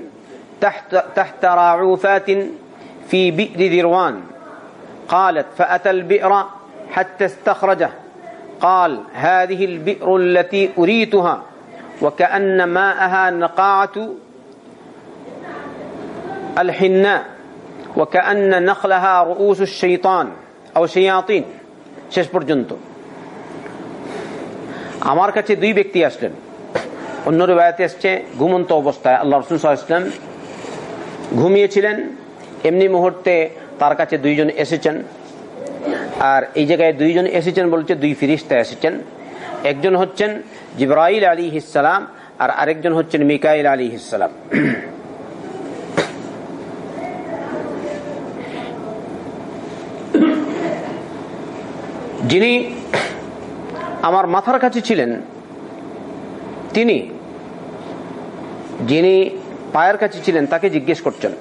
تحت, تحت راعوفات في بئر ذروان. قالت فأتى البئر حتى استخرجه. قال هذه البئر التي أريتها وكأن ماءها نقاعة الحناء وكأن نخلها رؤوس الشيطان أو شياطين শেষ পর্যন্ত আমার কাছে দুই ব্যক্তি আসলেন অন্য রেবায়তে আসছে ঘুমন্ত অবস্থায় আল্লাহ রসুল ইসলাম ঘুমিয়েছিলেন এমনি মুহূর্তে তার কাছে দুইজন এসেছেন আর এই জায়গায় দুইজন এসেছেন বলছে, দুই ফিরিস্তা এসেছেন। একজন হচ্ছেন জিব্রাইল আলী ইসালাম আর আরেকজন হচ্ছেন মিকাইল আলী ইসালাম যিনি আমার মাথার কাছে ছিলেন, তিনি, যিনি পায়ের কাছে ছিলেন, তাকে জিজ্ঞেস করছেন,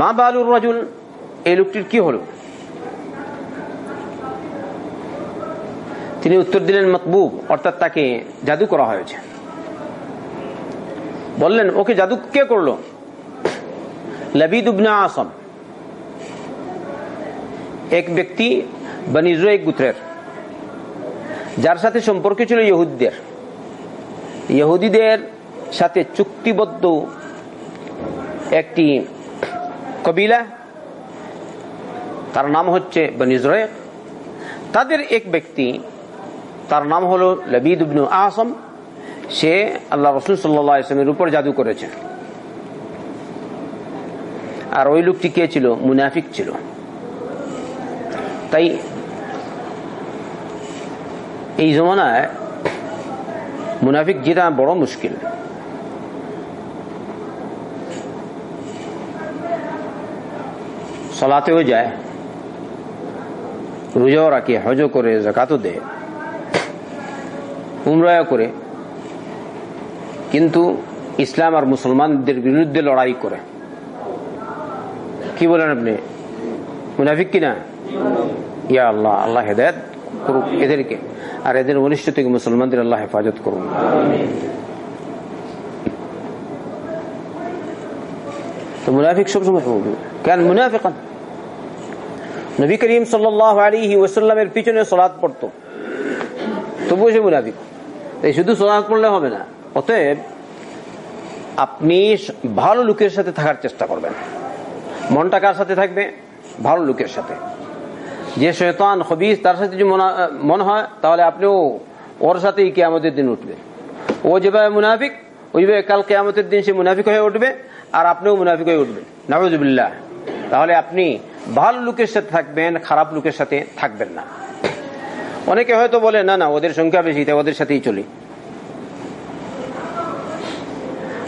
মা বালুর রাজুল, এই লোকটির কি হলো? তিনি উত্তর দিলেন মকবুব অর্থাৎ তাকে জাদু করা হয়েছে। বললেন, ওকে জাদু কে করল? লবিদ উবনা আসম। এক ব্যক্তি বানিজু এক গুত্রের, যার সাথে সম্পর্ক ছিল ইহুদদের। ইহুদিদের সাথে চুক্তিবদ্ধ একটি কবিলা, তার নাম হচ্ছে বনিজরয় তাদের এক ব্যক্তি তার নাম হলো লবিদ উবনু আসম। সে আল্লাহ রসুল সাল্লামের উপর জাদু করেছে। আর ওই লোকটি কে ছিল? মুনাফিক ছিল। তাই এই জমানায় মুনাফিক যেটা বড় মুশকিল। সলাতেও যায়। রোজাও রাখে, হজও করে, জাকাতও দেয়। উমরায়া করে। কিন্তু ইসলাম আর মুসলমানদের বিরুদ্ধে লড়াই করে। কি বলেন আপনি? মুনাফিক কিনা? ইয়া আল্লাহ আল্লাহ হেদায়ত করুক এদেরকে। আর এদের অনিষ্ট থেকে মুসলমানদের আল্লাহ হেফাজত করুন। তো মুনাফিক সবসময় কেন মুনাফিকান? নবী করিম সাল্লাহ আলী ওসাল্লামের পিছনে সলাদ পড়তো। তবুও সে মুনাফিক। এই শুধু সলাদ পড়লে হবে না। অতএব আপনি ভালো লোকের সাথে থাকার চেষ্টা করবেন। মনটা কার সাথে থাকবে? ভালো লোকের সাথে। যে শৈতান হবিস তার সাথে যদি মনে হয়, তাহলে আপনিও ওর সাথেই কেয়ামতের দিন উঠবে। ও যেভাবে মুনাফিক, ওইভাবে কাল কেয়ামতের দিন সে মুনাফিক হয়ে উঠবে, আর আপনিও মুনাফিক হয়ে উঠবেন। নাবজুবিল্লাহ তাহলে আপনি ভালো লোকের সাথে থাকবেন, খারাপ লোকের সাথে থাকবেন না। অনেকে হয়তো বলে, না না, ওদের সংখ্যা বেশি, তাই ওদের সাথেই চলি।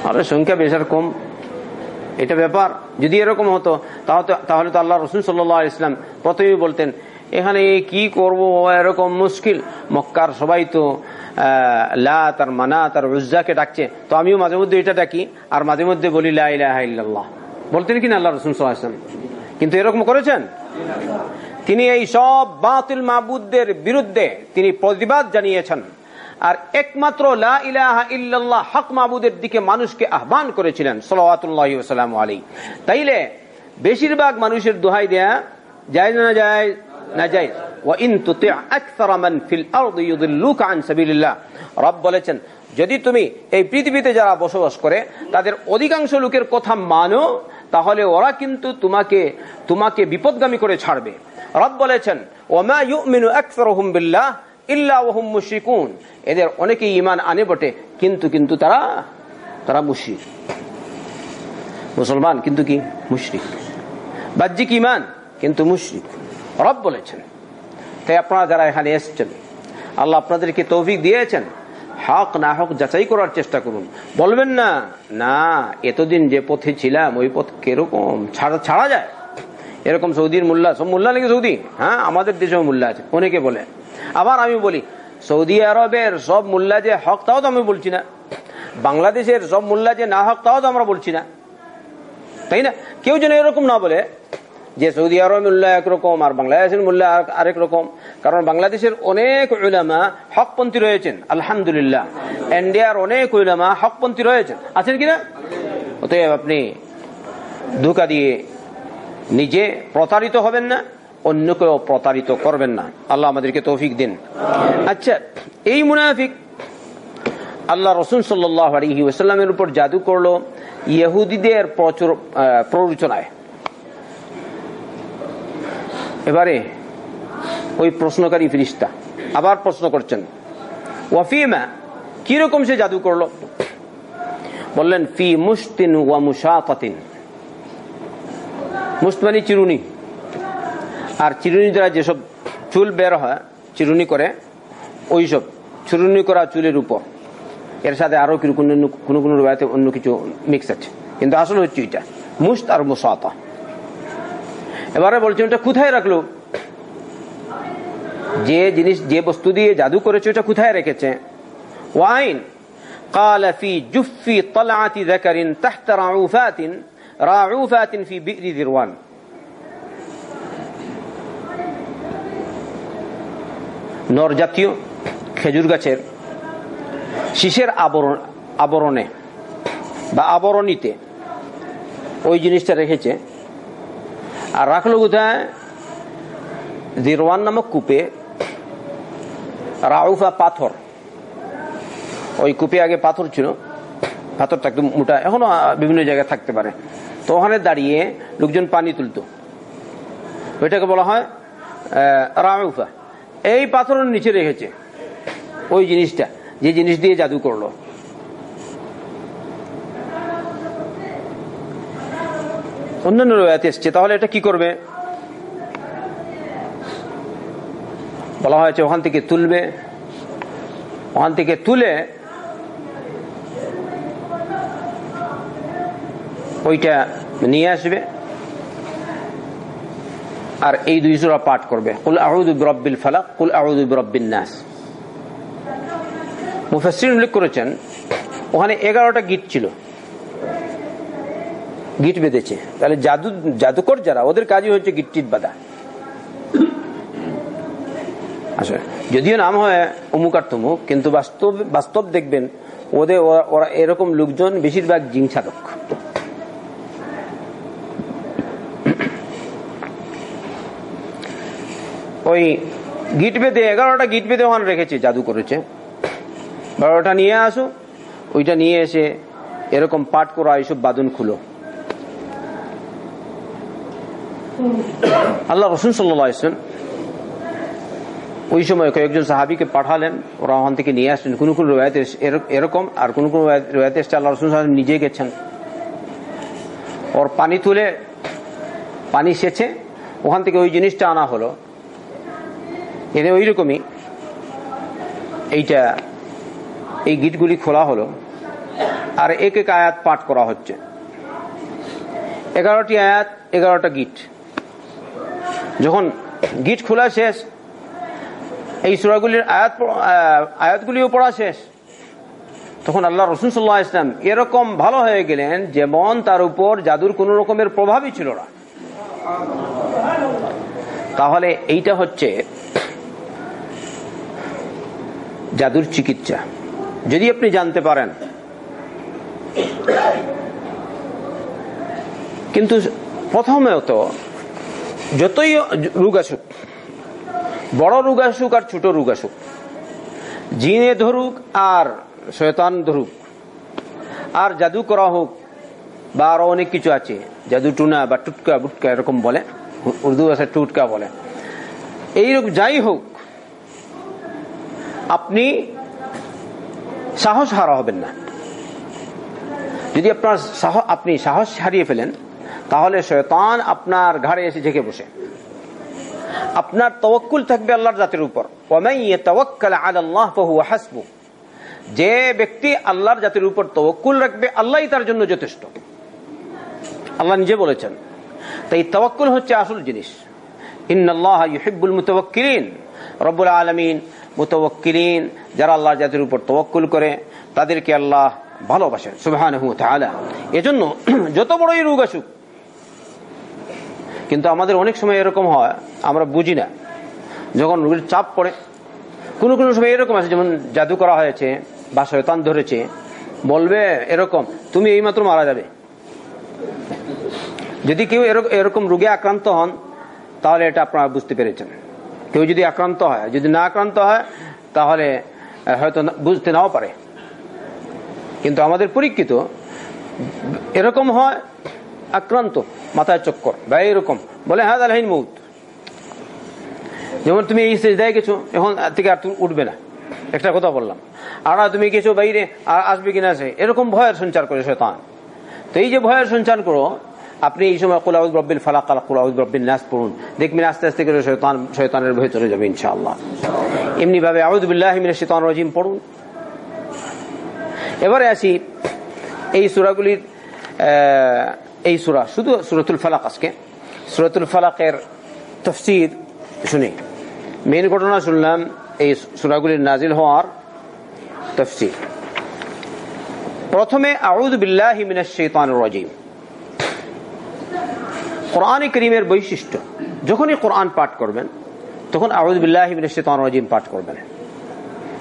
আর, সংখ্যা বেশ আর কম, এটা ব্যাপার। যদি এরকম হতো, তাহলে তো আল্লাহ রসুল সাল্লাহ ইসলাম প্রথমেই বলতেন, এখানে কি করব? এরকম মুশকিল। মক্কার সবাই তো লা তার মানা তার উজ্জাকে ডাকছে। তো আমিও মাঝে মধ্যে এটা ডাকি, আর মাঝে মধ্যে বলি লাহ বলতেন কিনা আল্লাহ রসুল সাল্লাহ ইসলাম কিন্তু এরকম করেছেন? তিনি এই সব বাতিল মাহবুদদের বিরুদ্ধে তিনি প্রতিবাদ জানিয়েছেন। আর একমাত্র লা ইলাহা ইল্লাল্লাহ হক মাহবুদের দিকে মানুষকে আহ্বান করেছিলেন সাল্লাম আলী তাইলে বেশিরভাগ মানুষের দোহাই দেয়া যায় না যায় না যায় রব বলেছেন, যদি তুমি এই পৃথিবীতে যারা বসবাস করে, তাদের অধিকাংশ লোকের কথা মানো, তাহলে ওরা কিন্তু তোমাকে তোমাকে বিপদগামী করে ছাড়বে। রব বলেছেন, ওমা ইউমিনু আকসারহুম বিল্লাহ ইল্লা ওহুম মুশরিকুন। এদের অনেকেই ইমান আনে বটে, কিন্তু কিন্তু তারা তারা মুশরিক। মুসলমান কিন্তু কি? মুশরিক। বাহ্যিক ইমান কিন্তু মুশরিক। রব বলেছেন। তাই আপনারা যারা এখানে এসছেন, আল্লাহ আপনাদেরকে তৌফিক দিয়েছেন, হক না হক যাচাই করার চেষ্টা করুন। বলবেন না না, এতদিন যে পথে ছিলাম, ওই পথ কীরকম? ছাড়া ছাড়া যায়? এরকম সৌদির মোল্লা, সব মোল্লা নাকি সৌদি? হ্যাঁ আমাদের দেশেও মোল্লা আছে, অনেকে বলে। আবার আমি বলি, সৌদি আরবের সব মোল্লা যে হক, তাও তো আমি বলছি না। বাংলাদেশের সব মোল্লা যে না হক, তাও তো আমরা বলছি না। তাই না? কেউ যেন এরকম না বলে যে সৌদি আরব মোল্লা একরকম, আর বাংলাদেশের মোল্লা আরেক রকম। কারণ বাংলাদেশের অনেক উলামা হকপন্থী রয়েছেন, আলহামদুলিল্লাহ। ইন্ডিয়ার অনেক উলামা হকপন্থী রয়েছেন। আছেন কিনা? অতএব আপনি ধোকা দিয়ে নিজে প্রতারিত হবেন না, অন্যকেও প্রতারিত করবেন না। আল্লাহ আমাদেরকে তৌফিক দিন। আচ্ছা এই মুনাফিক আল্লাহ রসুল সাল্লামের উপর জাদু করল ইহুদিদের প্ররোচনায়। এবারে ওই প্রশ্নকারী ফিরিস্তা আবার প্রশ্ন করছেন, ওয়াফিমা, কীরকম সে জাদু করল? বললেন, ফি মুস্তিন ওয়া মুসাতিন মুস্তমানি চিরুনি আর চিরুনি দ্বারা যেসব চুল বের হয় চিরুনি করে ওইসব চিরুনি করা চুলের উপর এর সাথে আরো কোনো কোনো রয়েতে অন্য কিছু মিক্স আছে কিন্তু আসলে হচ্ছে এটা মুস্ত আর মুসাতা এবারে বলছে ওটা কোথায় রাখলো যে জিনিস যে বস্তু দিয়ে জাদু করেছে ওটা কোথায় রেখেছে ওয়াইন قال في جف طلعة ذكر تحت رعوفات রাউফাতিন ফি বিরি দিরওয়ান। নরজাতীয় খেজুর গাছের শিশের আবরণ আবরণে বা আবরণীতে ওই জিনিসটা রেখেছে। আর রাখল কোথায়? দিরওয়ান নামক কূপে রাউফা পাথর। ওই কূপে আগে পাথর ছিল। পাথর থাকতো মোটা, এখনও বিভিন্ন জায়গায় থাকতে পারে। তো ওখানে দাঁড়িয়ে লোকজন পানি তুলতো। ওইটাকে বলা হয় রাউফা এই পাথরের নিচে রেখেছে। ওই জিনিসটা, যে জিনিস দিয়ে জাদু করল। অন্যান্য রয়াতে এসছে, তাহলে এটা কি করবে? বলা হয়েছে, ওখান থেকে তুলবে। ওখান থেকে তুলে ওইটা নিয়ে আসবে। আর এই দুই সুরা পাঠ করবে। কুল আউযু বিরাব্বিল ফালাক, কুল আউযু বিরাব্বিন নাস। মুফাসসির উল্লেখ করেছেন, ওখানে এগারোটা গীত ছিল। গিট বেঁধেছে। তাহলে জাদু, জাদুকর যারা, ওদের কাজই হচ্ছে গিট টিট বাঁধা। আচ্ছা যদিও নাম হয় অমুক আর তমুক, কিন্তু বাস্তব বাস্তব দেখবেন, ওদের, ওরা- এরকম লোকজন বেশিরভাগ জিং ওই গিট বেঁধে, এগারোটা গিট বেঁধে ওখানে রেখেছে, জাদু করেছে। বারোটা নিয়ে আসো, ওইটা নিয়ে এসে এরকম পাঠ করা, এইসব বাদন খুলো। আল্লাহ রসুন সাল্লাম ওই সময় কয়েকজন সাহাবিকে পাঠালেন, ওরা ওখান থেকে নিয়ে আসলেন। কোন কোন রয়েতে এরকম, আর কোন কোন রয়েতে এসছে আল্লাহ রসুন সাল্লাম নিজে গেছেন। ওর পানি তুলে, পানি সেচে ওখান থেকে ওই জিনিসটা আনা হলো। এনে ওই রকমই এইটা, এই গিটগুলি খোলা হলো। আর এক এক আয়াত পাঠ করা হচ্ছে। এগারোটি আয়াত, এগারোটা গিট যখন গিট খোলা শেষ, এই সুরাগুলির আয়াত আয়াতগুলিও পড়া শেষ, তখন আল্লাহ রসুন সাল্লাহ ইসলাম এরকম ভালো হয়ে গেলেন যেমন তার উপর জাদুর কোন রকমের প্রভাবই ছিল না। তাহলে এইটা হচ্ছে জাদুর চিকিৎসা। যদি আপনি জানতে পারেন। কিন্তু প্রথমেও তো যতই রোগ আসুক, বড় রোগ আসুক আর ছোট রোগ আসুক, জিনে ধরুক আর শয়তান ধরুক, আর জাদু করা হোক, বা আরও অনেক কিছু আছে, জাদু টুনা বা টুটকা বুটকা এরকম বলে, উর্দু ভাষায় টুটকা বলে এইরকম যাই হোক আপনি সাহস হারা হবেন না। যদি আপনার সাহ- আপনি সাহস হারিয়ে ফেলেন, তাহলে শয়তান আপনার ঘাড়ে এসে ঝেঁকে বসে। আপনার তওয়াক্কুল থাকবে আল্লাহর জাতির উপর। আল্লাহ যে ব্যক্তি আল্লাহর জাতির উপর তওয়াক্কুল রাখবে, আল্লাহই তার জন্য যথেষ্ট। আল্লাহ নিজে বলেছেন। তাই তাওয়াক্কুল হচ্ছে আসল জিনিস। ইন্নাল্লাহ ইউহিব্বুল মুতাওয়াক্কিলিন। রব্বুল আলামিন মুতাওয়াক্কিলিন, যারা আল্লাহ জাতির উপর তওয়াক্কুল করে, তাদেরকে আল্লাহ ভালোবাসেন তাআলা। এজন্য যত বড়ই রোগ আসুক, কিন্তু আমাদের অনেক সময় এরকম হয়, আমরা বুঝি না। যখন রোগীর চাপ পড়ে, কোন কোন সময় এরকম আছে, যেমন জাদু করা হয়েছে, বা শয়তান ধরেছে, বলবে এরকম, তুমি এইমাত্র মারা যাবে। যদি কেউ এরক- এরকম রোগে আক্রান্ত হন, তাহলে এটা আপনারা বুঝতে পেরেছেন। কেউ যদি আক্রান্ত হয়, যদি না আক্রান্ত হয়, তাহলে হয়তো বুঝতে নাও পারে। কিন্তু আমাদের পরীক্ষিত, এরকম হয়, আক্রান্ত মাথায় চক্কর, বা এরকম। বলে হ্যাঁ তাহলে মৌত। যেমন তুমি এই স্টেজ দেয় গেছো, এখন থেকে আর তুমি উঠবে না। একটা কথা বললাম। আর তুমি গেছো বাইরে, আর আসবে কিনা আসে এরকম ভয়ের সঞ্চার করে শয়তান। তো এই যে ভয়ের সঞ্চার করো আপনি এই সময় কুলাউদ রব্বিল ফালাক আল কুলাউদ রব্বিল নাস পড়ুন। দেখবেন আস্তে আস্তে করে শয়তান, শয়তানের ভয়ে চলে যাবে ইনশাআল্লাহ। এমনি ভাবে আউদুবিল্লাহ মিনাশ শাইতানির রাজিম পড়ুন। এবারে আসি এই সূরাগুলির এই সূরা, শুধু সূরাতুল ফালাক আজকে। সূরাতুল ফালাকের তফসির শুনি। মেন ঘটনা শুনলাম এই সূরাগুলির নাজিল হওয়ার তফসির। প্রথমে আউযু বিল্লাহি মিনাশ শাইতানির রাজিম। কোরআনে করিমের বৈশিষ্ট্য। যখনই কোরআন পাঠ করবেন, তখন রাজিম পাঠ করবেন।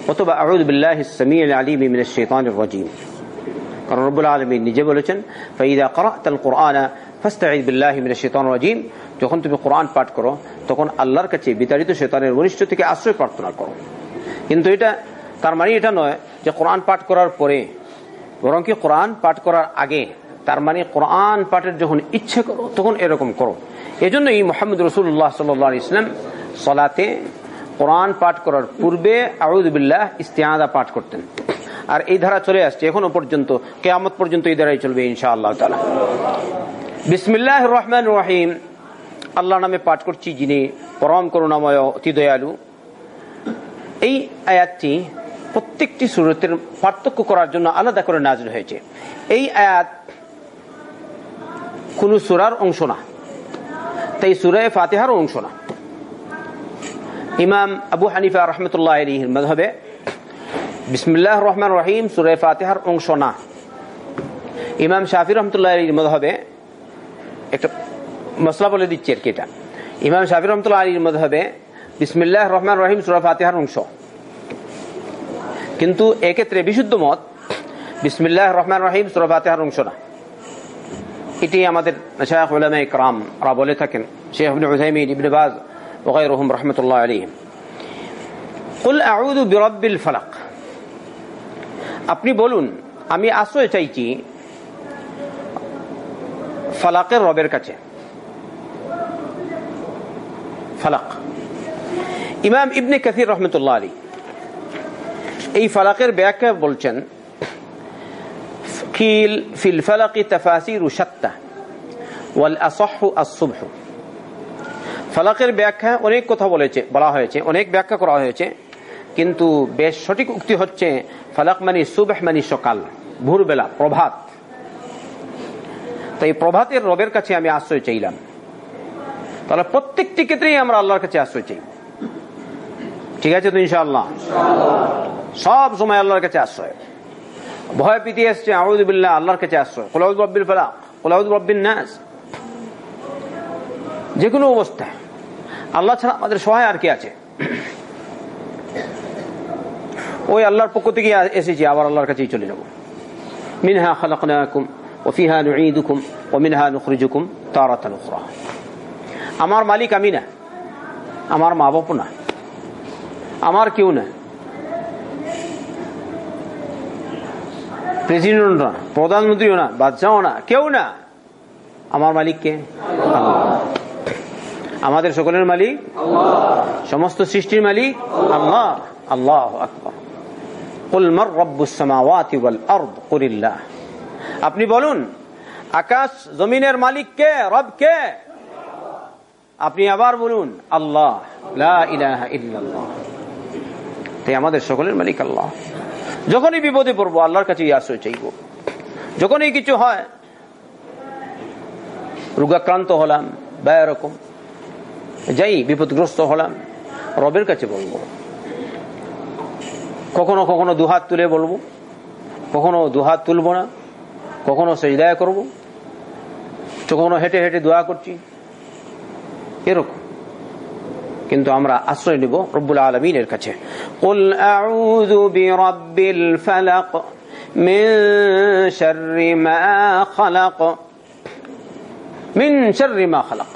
অথবা আলামিন নিজে বলেছেন যখন তুমি কোরআন পাঠ করো, তখন আল্লাহর কাছে বিতাড়িত শয়তানের ঘনিষ্ঠ থেকে আশ্রয় প্রার্থনা করো। কিন্তু এটা, তার মানে এটা নয় যে কোরআন পাঠ করার পরে, বরং কি কোরআন পাঠ করার আগে তার মানে কোরআন পাঠের যখন ইচ্ছে করো, তখন এরকম করো। এজন্য এই মোহাম্মদ রসুল্লাহ সাল্লাহ ইসলাম সলাতে কোরআন পাঠ করার পূর্বে আউদুবিল্লাহ ইস্তেহাদা পাঠ করতেন। আর এই ধারা চলে আসছে, এখনও পর্যন্ত, কেয়ামত পর্যন্ত এই ধারাই চলবে ইনশা আল্লাহ তালা বিসমিল্লাহ রহমান রহিম। আল্লাহ নামে পাঠ করছি যিনি পরম করুণাময়, অতি দয়ালু। এই আয়াতটি প্রত্যেকটি সুরতের পার্থক্য করার জন্য আলাদা করে নাজল হয়েছে। এই আয়াত কোন সুরার অংশ না। তাই সুরায় ফাতেহার অংশ না। ইমাম আবু হানিফা রহমতুল্লাহ মধবে বিসমিল্লাহ রহমান রহিম সুরায় ফাতেহার অংশ না। ইমাম শাফি রহমতুল্লাহ আলীর মধবে একটা মশলা বলে দিচ্ছি আর কি এটা। ইমাম শাফি রহমতুল্লাহ আলীর মধবে বিসমিল্লাহ রহমান রহিম সুরা ফাতেহার অংশ। কিন্তু এক্ষেত্রে বিশুদ্ধ মত বিসমিল্লাহ রহমান রহিম সুরা ফাতেহার অংশ না। এটি আমাদের শাহ উলামা ইকরাম রা বলে থাকেন শেখ ইবনে উসাইমিন ইবনে বাজ وغيرهم رحمة الله عليهم قل أعوذ برب الفلق আপনি বলুন আমি আশ্রয় চাইছি ফালাকের রবের কাছে ফালাক ইমাম ইবনে কাসির রহমতুল্লাহ আলী এই ফালাকের ব্যাখ্যা বলছেন ফিল ফালাকি তাফাসির শাত্তা ওয়াল আসহু আস-সুবহ ফালাকের ব্যাখ্যা অনেক কথা বলেছে বলা হয়েছে অনেক ব্যাখ্যা করা হয়েছে কিন্তু বেশ সঠিক উক্তি হচ্ছে ফালাক মানে সুবেহ মানে সকাল ভোরবেলা প্রভাত। তাই প্রভাতের রবের কাছে আমি আশ্রয় চাইলাম। তাহলে প্রত্যেকটি ক্ষেত্রেই আমরা আল্লাহর কাছে আশ্রয় চাই। ঠিক আছে তো ইনশাআল্লাহ। সব সময় আল্লাহর কাছে আশ্রয়। ভয় পিতে এসছে আউদুবিল্লাহ আল্লাহর কাছে আশ্রয়। কোলাউদ রব্বিল ফেলা কোলাউদ রব্বিন নাস। যে কোনো অবস্থায়। আল্লাহ ছাড়া আমাদের সহায় আর কি আছে? ওই আল্লাহর পক্ষ থেকে এসেছি, আবার আল্লাহর কাছেই চলে যাব। মিনহা খালাকনাকুম ওফিহা নুঈদুকুম ও মিনহা নুখরিজুকুম তারাতান আমার মালিক আমি না, আমার মা বাপ না, আমার কেউ না। প্রেসিডেন্ট না, প্রধানমন্ত্রীও না বাদশাও না, কেউ না। আমার মালিককে আল্লাহ। আমাদের সকলের মালিক? সমস্ত সৃষ্টির মালিক? আল্লাহ। আল্লাহ আকবর। আপনি বলুন, আকাশ জমিনের মালিক কে? রব কে? আপনি আবার বলুন, আল্লাহ। তাই আমাদের সকলের মালিক আল্লাহ। যখনই বিপদে পড়ব, আল্লাহর কাছে আশ্রয় চাইব। যখনই কিছু হয়, রোগাক্রান্ত হলাম বা এরকম। যাই, বিপদগ্রস্ত হলাম, রবের কাছে বলব। কখনো কখনো দুহাত তুলে বলব, কখনো দুহাত তুলবো না, কখনো সেজদায় করব, কখনো হেঁটে হেঁটে দোয়া করছি, এরকম। কিন্তু আমরা আশ্রয় নিব রব্বুল আলমিনের কাছে قل أعوذ برب الفلق من شر ما خلق من شر ما خلق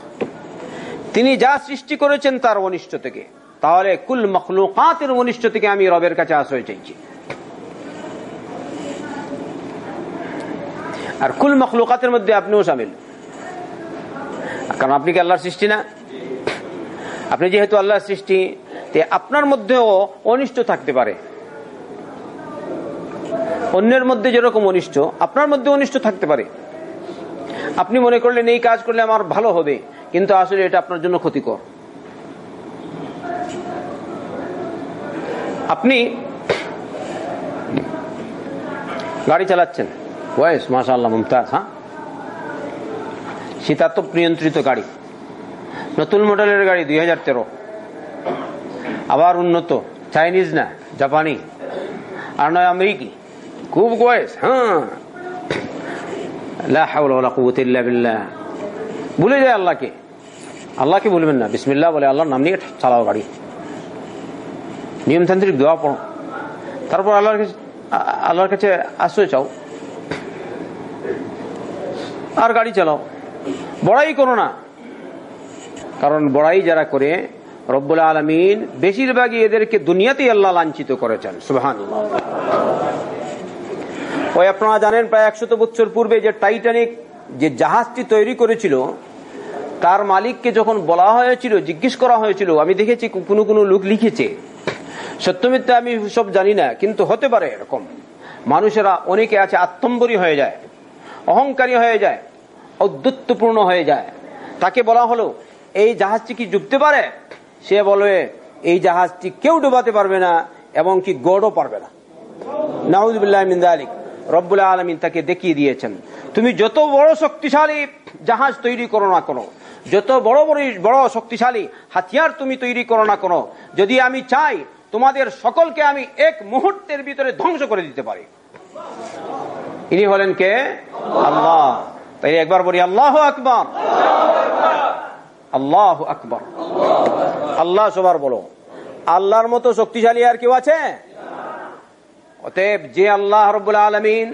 তিনি যা সৃষ্টি করেছেন তার অনিষ্ট থেকে তাহলে কুল মখলুকাতের অনিষ্ট থেকে আমি রবের কাছে আশ্রয় চাইছি আর কুল মখলুকাতের মধ্যে আপনিও সামিল কারণ আপনি কি আল্লাহর সৃষ্টি না আপনি যেহেতু আল্লাহর সৃষ্টি, তে আপনার মধ্যেও অনিষ্ট থাকতে পারে। অন্যের মধ্যে যেরকম অনিষ্ট, আপনার মধ্যে অনিষ্ট থাকতে পারে। আপনি মনে করলেন, এই কাজ করলে আমার ভালো হবে। কিন্তু আসলে এটা আপনার জন্য ক্ষতিকর। আপনি গাড়ি চালাচ্ছেন। ওয়েস মাসা আল্লাহ মুমতাজ হ্যাঁ? শীতাতপ নিয়ন্ত্রিত গাড়ি। নতুন মডেলের গাড়ি দুই হাজার তেরো। আবার উন্নত, চাইনিজ না, জাপানি। আর নয় আমেরিকি। খুব বয়স হ্যাঁ। ভুলে যায় আল্লাহকে। আল্লাহকে বলবেন না। বিসমিল্লাহ বলে আল্লাহর নাম নিয়ে চালাও গাড়ি। নিয়মতান্ত্রিক দোয়া পড়ো। তারপর আল্লাহর কাছে আল্লাহর কাছে আশ্রয় চাও। আর গাড়ি চালাও। বড়াই করো না। কারণ বড়াই যারা করে, রব্বুল আলমিন বেশিরভাগই এদেরকে দুনিয়াতেই আল্লাহ লাঞ্ছিত করেছেন সুহান ওই আপনারা জানেন প্রায় একশত বছর পূর্বে যে টাইটানিক যে জাহাজটি তৈরি করেছিল, তার মালিককে যখন বলা হয়েছিল, জিজ্ঞেস করা হয়েছিল, আমি দেখেছি কোনো কোনো লোক লিখেছে। সত্যমিথ্যা আমি সব জানি না, কিন্তু হতে পারে এরকম। মানুষেরা অনেকে আছে আত্মম্বরী হয়ে যায়, অহংকারী হয়ে যায়, ঔদ্ধত্যপূর্ণ হয়ে যায়। তাকে বলা হলো এই জাহাজটি কি ডুবতে পারে? সে বলবে এই জাহাজটি কেউ ডুবাতে পারবে না, এবং কি গড়ও পারবে না। মিন আলমিন তাকে দেখিয়ে দিয়েছেন, তুমি যত বড় শক্তিশালী জাহাজ তৈরি করো না কোনো? যত বড় বড় বড় শক্তিশালী হাতিয়ার তুমি তৈরি করো না কোনো? যদি আমি চাই, তোমাদের সকলকে আমি এক মুহূর্তের ভিতরে ধ্বংস করে দিতে পারি। ইনি হলেন কে? আল্লাহ। তাই একবার বলি, আল্লাহ আকবর। আল্লাহ আকবর। আল্লাহ সবার বলো। আল্লাহর মতো শক্তিশালী আর কেউ আছে? অতএব যে আল্লাহ রব্বুল আলমিন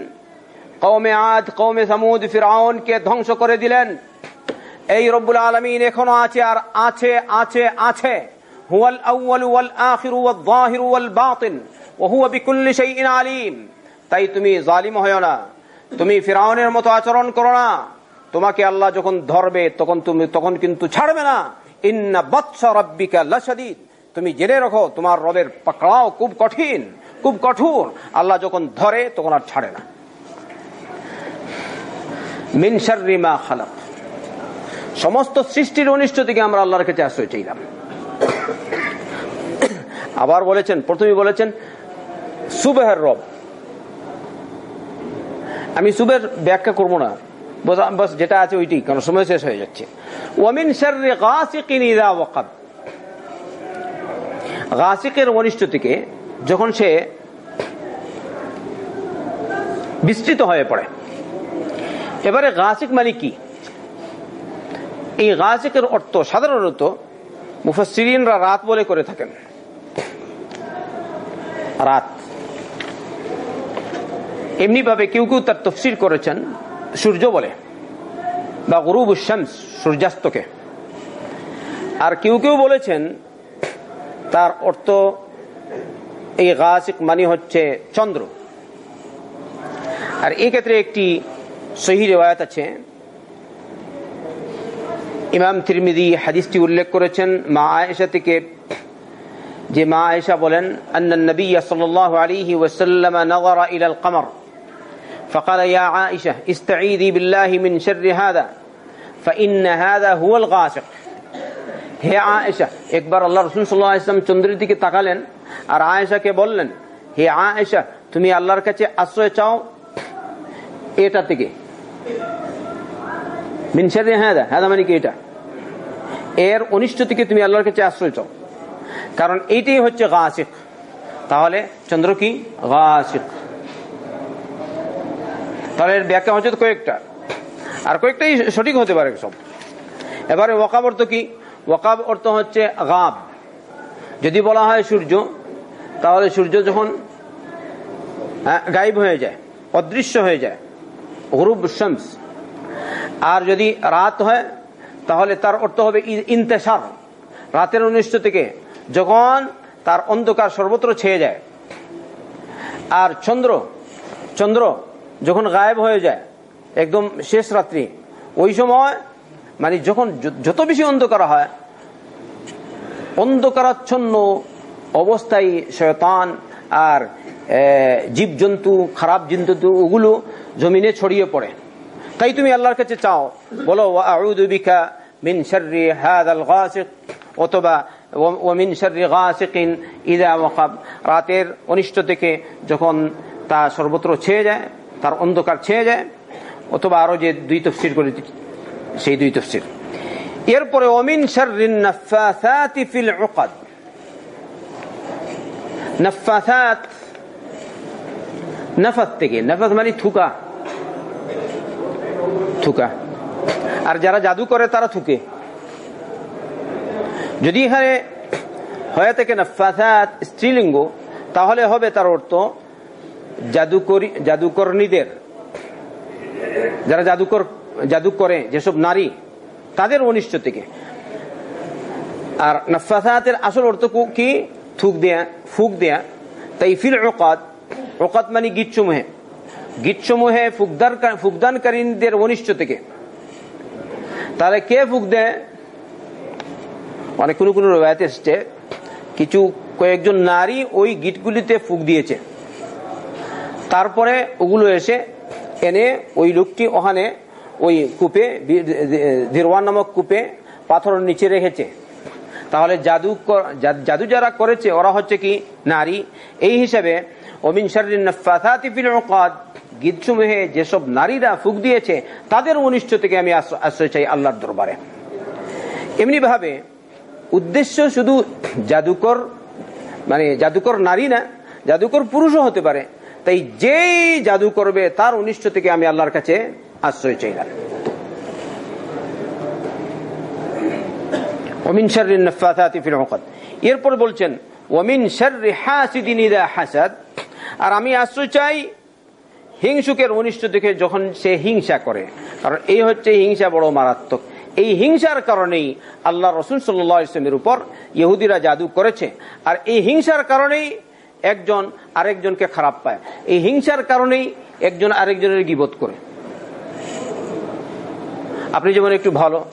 কৌমে আদ কৌমে সামুদ ফিরাউনকে ধ্বংস করে দিলেন, এই রব্বুল আলমিন এখনও আছে আর আছে আছে আছে। হুয়াল আউয়াল ওয়াল আখির ওয়াল যাহির ওয়াল বাতিন, ওয়া হুয়া বিকুল্লি শাইইন আলিম। তাই তুমি জালিম হয়ো না। তুমি ফিরাউনের মতো আচরণ করো না। তোমাকে আল্লাহ যখন ধরবে, তখন তুমি তখন কিন্তু ছাড়বে না। ইন্না বাদশা রাব্বিকা লাশাদীদ। তুমি জেনে রাখো, তোমার রবের পাকড়াও খুব কঠিন, খুব কঠোর। আল্লাহ যখন ধরে, তখন আর ছাড়ে না। সমস্ত সৃষ্টির অনিষ্ট থেকে আমরা আল্লাহর কাছে আশ্রয় চাইলাম। আবার বলেছেন, প্রথমে বলেছেন, সুবেহের রব। আমি সুবের ব্যাখ্যা করব না। যেটা আছে ওইটি, কারণ সময় শেষ হয়ে যাচ্ছে। গাসিকিন ওয়াকাব। গাসিকের অনিষ্ট থেকে যখন সে বিস্তৃত হয়ে পড়ে, এবারে গাসিক মানে কি? এই গাসিকের অর্থ সাধারণত মুফাসিরিনরা রাত বলে করে থাকেন। রাত। এমনি ভাবে কেউ কেউ তার তফসির করেছেন সূর্য বলে বা গরুব শামস, সূর্যাস্তকে। আর কেউ কেউ বলেছেন, তার অর্থ এই গাছিক মানি হচ্ছে চন্দ্র। আর এই ক্ষেত্রে একটি সহি রেওয়ায়ত আছে। ইমাম তিরমিদি হাদিসটি উল্লেখ করেছেন, মা আয়েশা থেকে, যে মা আয়েশা বলেন আন্নান নবী আলী ওসাল্লাম ওয়াসাল্লাম নাযারা ইলাল কামর। فقال يا عائشة استعيذي بالله من شر هذا فإن هذا هو الغاسق হে আয়েশা একবার আল্লাহ রসুল সাল্লাহ ইসলাম চন্দ্রের দিকে তাকালেন আর আয়েশাকে বললেন হে আয়েশা তুমি আল্লাহর কাছে আশ্রয় চাও এটা থেকে মিনসারে হ্যাঁ হ্যাঁ মানে কি এটা এর অনিষ্ট থেকে তুমি আল্লাহর কাছে আশ্রয় চাও কারণ এইটাই হচ্ছে গাছিক তাহলে চন্দ্র কি গাছিক তাহলে এর ব্যাখ্যা হচ্ছে কয়েকটা। আর কয়েকটাই সঠিক হতে পারে সব। এবারে ওয়াকাব অর্থ কি? ওয়াকাব অর্থ হচ্ছে গাব। যদি বলা হয় সূর্য, তাহলে সূর্য যখন গায়েব হয়ে যায়, অদৃশ্য হয়ে যায়, গরুব শামস। আর যদি রাত হয়, তাহলে তার অর্থ হবে ইন্তেসার রাতের অনিষ্ট থেকে যখন তার অন্ধকার সর্বত্র ছেয়ে যায়। আর চন্দ্র চন্দ্র যখন গায়েব হয়ে যায়, একদম শেষ রাত্রি, ওই সময় মানে যখন যত বেশি অন্ধকার হয়, অন্ধকারাচ্ছন্ন অবস্থায় শয়তান আর জীবজন্তু, খারাপ জন্তু ওগুলো জমিনে ছড়িয়ে পড়ে। তাই তুমি আল্লাহর কাছে চাও, বলো মিন অথবা ওমিন ওয়াকাব রাতের অনিষ্ট থেকে যখন তা সর্বত্র ছেয়ে যায় তার অন্ধকার ছেয়ে যায়, অথবা আরও যে দুই তফসির করে সেই দুই তফসির। এরপরে অমিন থেকে, নাফাত মানে থুকা। থুকা। আর যারা জাদু করে, তারা থুকে। যদি এখানে, হয়ে থাকে নাফাসাত স্ত্রীলিঙ্গ, তাহলে হবে তার অর্থ জাদুকরি, জাদুকর্ণীদের, যারা জাদুকর, জাদু করে, যেসব নারী, তাদের অনিষ্ট থেকে আর নাফাসাতের আসল অর্থ কি থুক দেয়া, ফুক দেয়া। তাই ফিল ওকাত ওকাত মানে গীতসমূহে গীতসমূহে ফুকদার ফুকদানকারীদের অনিষ্ট থেকে তাহলে কে ফুক দেয়? মানে কোনো কোনো রবায়ত এসছে। কিছু কয়েকজন নারী ওই গিটগুলিতে ফুক দিয়েছে। তারপরে ওগুলো এসে এনে ওই লোকটি ওখানে ওই কূপে দিরওয়ান নামক কূপে পাথর নিচে রেখেছে। তাহলে জাদু জাদু যারা করেছে, ওরা হচ্ছে কি? নারী। এই হিসাবে অমিন গীতসমূহে যেসব নারীরা ফুক দিয়েছে, তাদের অনিষ্ট থেকে আমি আশ্র- আশ্রয় চাই আল্লাহর দরবারে। এমনি ভাবে উদ্দেশ্য শুধু জাদুকর মানে জাদুকর নারী না, জাদুকর পুরুষও হতে পারে। তাই যেই জাদু করবে, তার অনিষ্ট থেকে আমি আল্লাহর কাছে আশ্রয় চাইলাম ওমিন এরপর বলছেন, ওমিন ইদা হাসাদ। আর আমি আশ্রয় চাই হিংসুকের অনিষ্ট থেকে যখন সে হিংসা করে। কারণ এই হচ্ছে হিংসা বড় মারাত্মক। এই হিংসার কারণেই আল্লাহ রসুল সাল্লাহ ইসলামের উপর ইহুদিরা জাদু করেছে। আর এই হিংসার কারণেই একজন আরেকজনকে খারাপ পায়। এই হিংসার কারণেই একজন আরেকজনের গিবত করে। আপনি যেমন একটু ভালো,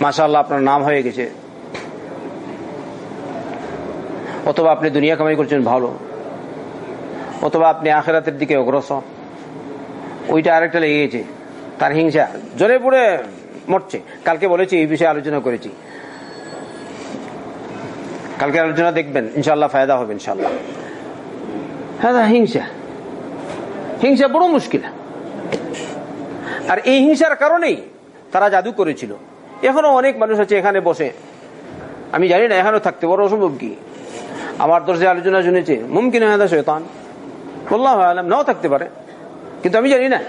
মাশাআল্লাহ আপনার নাম হয়ে গেছে। অথবা আপনি দুনিয়া কামাই করছেন ভালো, অথবা আপনি আখেরাতের দিকে অগ্রসর। ওইটা আরেকটা লেগে গেছে, তার হিংসা। জোরে পড়ে মরছে। কালকে বলেছি, এই বিষয়ে আলোচনা করেছি। কালকে আলোচনা দেখবেন ইনশাল্লাহ ফায়দা হবে ইনশাল্লাহ হ্যাঁ হিংসা। হিংসা বড় মুশকিল। আর এই হিংসার কারণেই তারা জাদু করেছিল। এখনও অনেক মানুষ আছে এখানে বসে। আমি জানি না, এখানেও থাকতে বড় অসম্ভব কি? আমার দর্শে আলোচনা শুনেছে, মুমকিন হাদা শৈতান বললাম আলম, নাও থাকতে পারে। কিন্তু আমি জানি না।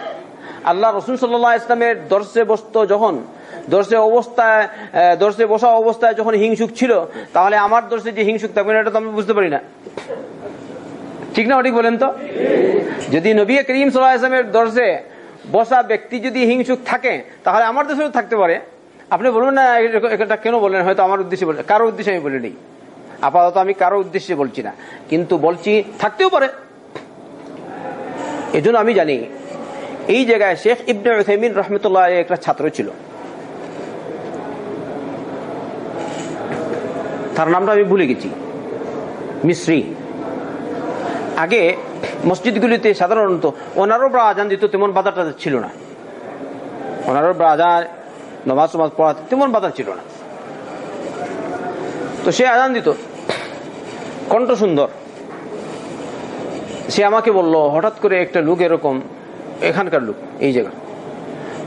আল্লাহ রসুল সাল্লাহ ইসলামের দর্শে বসত যখন দর্শে অবস্থায় দর্শে বসা অবস্থায় যখন হিংসুক ছিল, তাহলে আমার দর্শে যে হিংসুক থাকবে এটা তো আমি বুঝতে পারি না। ঠিক না ঠিক বলেন তো? যদি নবী করিম ইসলামের দর্শে বসা ব্যক্তি যদি হিংসুক থাকে, তাহলে আমার দেশেও থাকতে পারে। আপনি বলবেন না এটা কেন বললেন? হয়তো আমার উদ্দেশ্যে বললেন। কারও উদ্দেশ্যে আমি বলিনি। আপাতত আমি কারও উদ্দেশ্যে বলছি না। কিন্তু বলছি, থাকতেও পারে। এজন্য আমি জানি, এই জায়গায় শেখ ইবনে রহমতুল্লাহ একটা ছাত্র ছিল। তার নামটা আমি ভুলে গেছি। মিশ্রি। আগে মসজিদগুলিতে সাধারণত ওনারও বা আজান দিত, তেমন বাধা টাধা ছিল না। ওনারও বা আজান নমাজ সমাজ পড়াতে তেমন বাধা ছিল না। তো সে আজান দিত। কণ্ঠ সুন্দর। সে আমাকে বলল, হঠাৎ করে একটা লোক এরকম, এখানকার লোক, এই জায়গা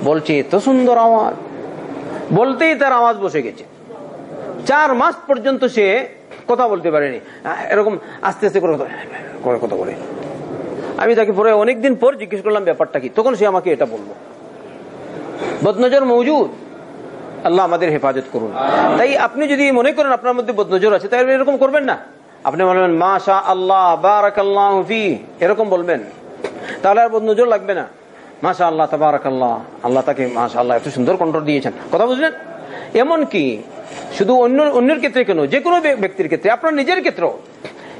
বলছে, এত সুন্দর আওয়াজ। বলতেই তার আওয়াজ বসে গেছে। চার মাস পর্যন্ত সে কথা বলতে পারেনি। এরকম আস্তে আস্তে করে কথা- বলে। আমি তাকে পরে অনেকদিন পর জিজ্ঞেস করলাম, ব্যাপারটা কি? তখন সে আমাকে এটা বলল। বদনজর মৌজুদ, আল্লাহ আমাদের হেফাজত করুন। তাই আপনি যদি মনে করেন আপনার মধ্যে বদনজর আছে, তাহলে এরকম করবেন না। আপনি বলবেন মাশা আল্লাহ বারাক আল্লাহ এরকম বলবেন। তাহলে আর বদনজর লাগবে না। মাশা আল্লাহ তাবারাক আল্লাহ আল্লাহ তাকে মাশা আল্লাহ এত সুন্দর কন্ট্রোল দিয়েছেন। কথা বুঝলেন? এমন কি শুধু অন্য, অন্যের ক্ষেত্রে কেন? যে কোনো ব্যক্তির ক্ষেত্রে, আপনার নিজের ক্ষেত্রেও।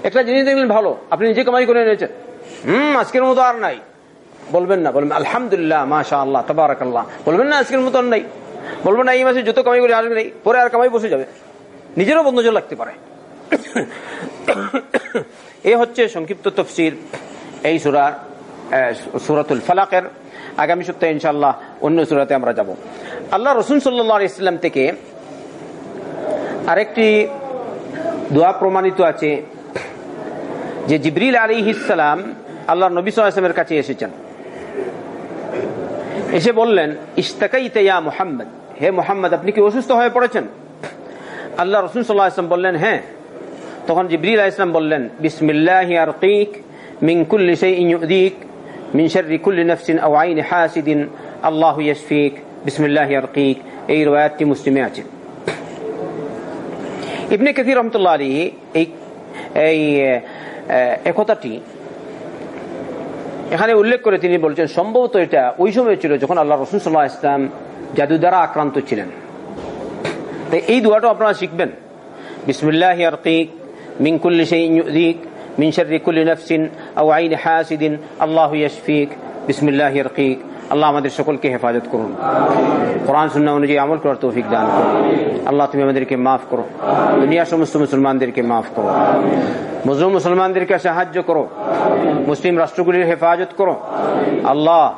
একটা জিনিস দেখলেন ভালো, আপনি নিজে কামাই করে এনেছেন। হম, আজকের মতো আর নাই। বলবেন না, বলবেন, আলহামদুলিল্লাহ মাশা আল্লাহ তাবারাক আল্লাহ বলবেন না, আজকের মতো আর নাই। বলবেন না, এই মাসে যত কামাই করে আসবে পরে আর কামাই বসে যাবে। নিজেরও বন্ধজল লাগতে পারে। এ হচ্ছে সংক্ষিপ্ত তফসির এই সুরার সুরাতুল ফালাকের। আগামী সপ্তাহে ইনশাল্লাহ অন্য সুরাতে আমরা যাব। আল্লাহ রসুন সাল্লাহ ইসলাম থেকে আরেকটি দোয়া প্রমাণিত আছে যে জিবরিল আলী ইসালাম আল্লাহ নবী সাল্লামের কাছে এসেছেন। এসে বললেন ইস্তাকাইতে ইয়া মুহাম্মদ। হে মুহাম্মদ, আপনি কি অসুস্থ হয়ে পড়েছেন? আল্লাহ রসুল সাল্লাহ ইসলাম বললেন হ্যাঁ। তখন জিবরিল ইসলাম বললেন, বিসমিল্লাহ আরকিক মিন কুল্লি শাইইন ইউদিক মিন শাররি কুল্লি নাফসিন আও আইনি হাসিদিন আল্লাহু ইয়াশফিক। বিসমিল্লাহ আরকিক এই রওয়ায়াতটি মুসলিমে আছে। ইবনে কাসির রহমতুল্লাহ আলী এই এই একতাটি এখানে উল্লেখ করে তিনি বলছেন, সম্ভবত এটা ওই সময় ছিল যখন আল্লাহ রসুল সাল্লাহ ইসলাম জাদু দ্বারা আক্রান্ত ছিলেন। তাই এই দোয়াটা আপনারা শিখবেন। বিসমিল্লাহ আরকিক মিন কুল্লি শাইইন ইউযিক, মিন শাররি কুল্লি নাফসিন, আও আইনি হাসিদিন, আল্লাহু ইয়াশফিক, বিসমিল্লাহ আরকিক আল্লাহ আমাদের সকলকে হেফাজত করুন। কোরআন, সুন্নাহ অনুযায়ী আমল করার তৌফিক দান করুন। আল্লাহ তুমি আমাদেরকে মাফ করো। দুনিয়ার সমস্ত মুসলমানদেরকে মাফ করো। মুসলিম মুসলমানদেরকে সাহায্য করো। মুসলিম রাষ্ট্রগুলির হেফাজত করো। আল্লাহ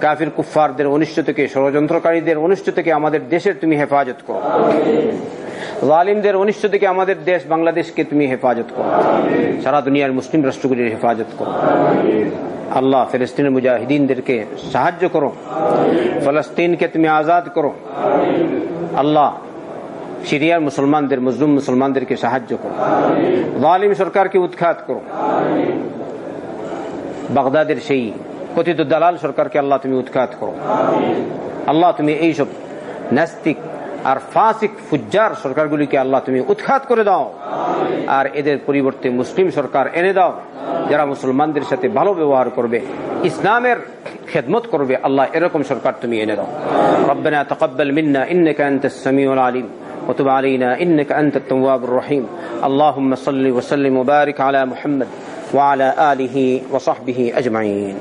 কাফির, কুফফারদের অনিষ্ট থেকে ষড়যন্ত্রকারীদের অনিষ্ট থেকে আমাদের দেশের তুমি হেফাজত করো। জালিমদের অনিষ্ট থেকে আমাদের দেশ বাংলাদেশকে তুমি হেফাজত করো। সারা দুনিয়ার মুসলিম রাষ্ট্রগুলির হেফাজত করো। আল্লাহ, ফিলিস্তিনের মুজাহিদিনদেরকে সাহায্য করো। ফলস্তিনকে তুমি আজাদ করো। আল্লাহ, সিরিয়ার মুসলমানদের মুসলিম মুসলমানদেরকে সাহায্য করো। জালিম সরকারকে উৎখাত করো। বাগদাদের সেই কথিত দালাল সরকারকে আল্লাহ তুমি উৎখাত করো। আল্লাহ, তুমি এইসব নাস্তিক আর ফাসিক ফুজ্জার সরকারগুলিকে আল্লাহ তুমি উৎখাত করে দাও আর এদের পরিবর্তে মুসলিম সরকার এনে দাও যারা মুসলমানদের সাথে ভালো ব্যবহার করবে ইসলামের খেদমত করবে আল্লাহ এরকম সরকার তুমি এনে দাও ربنا تقبل منا انك انت السميع العليم وتب علينا انك انت التواب الرحيم اللهم صل وسلم وبارك على محمد وعلى اله وصحبه اجمعين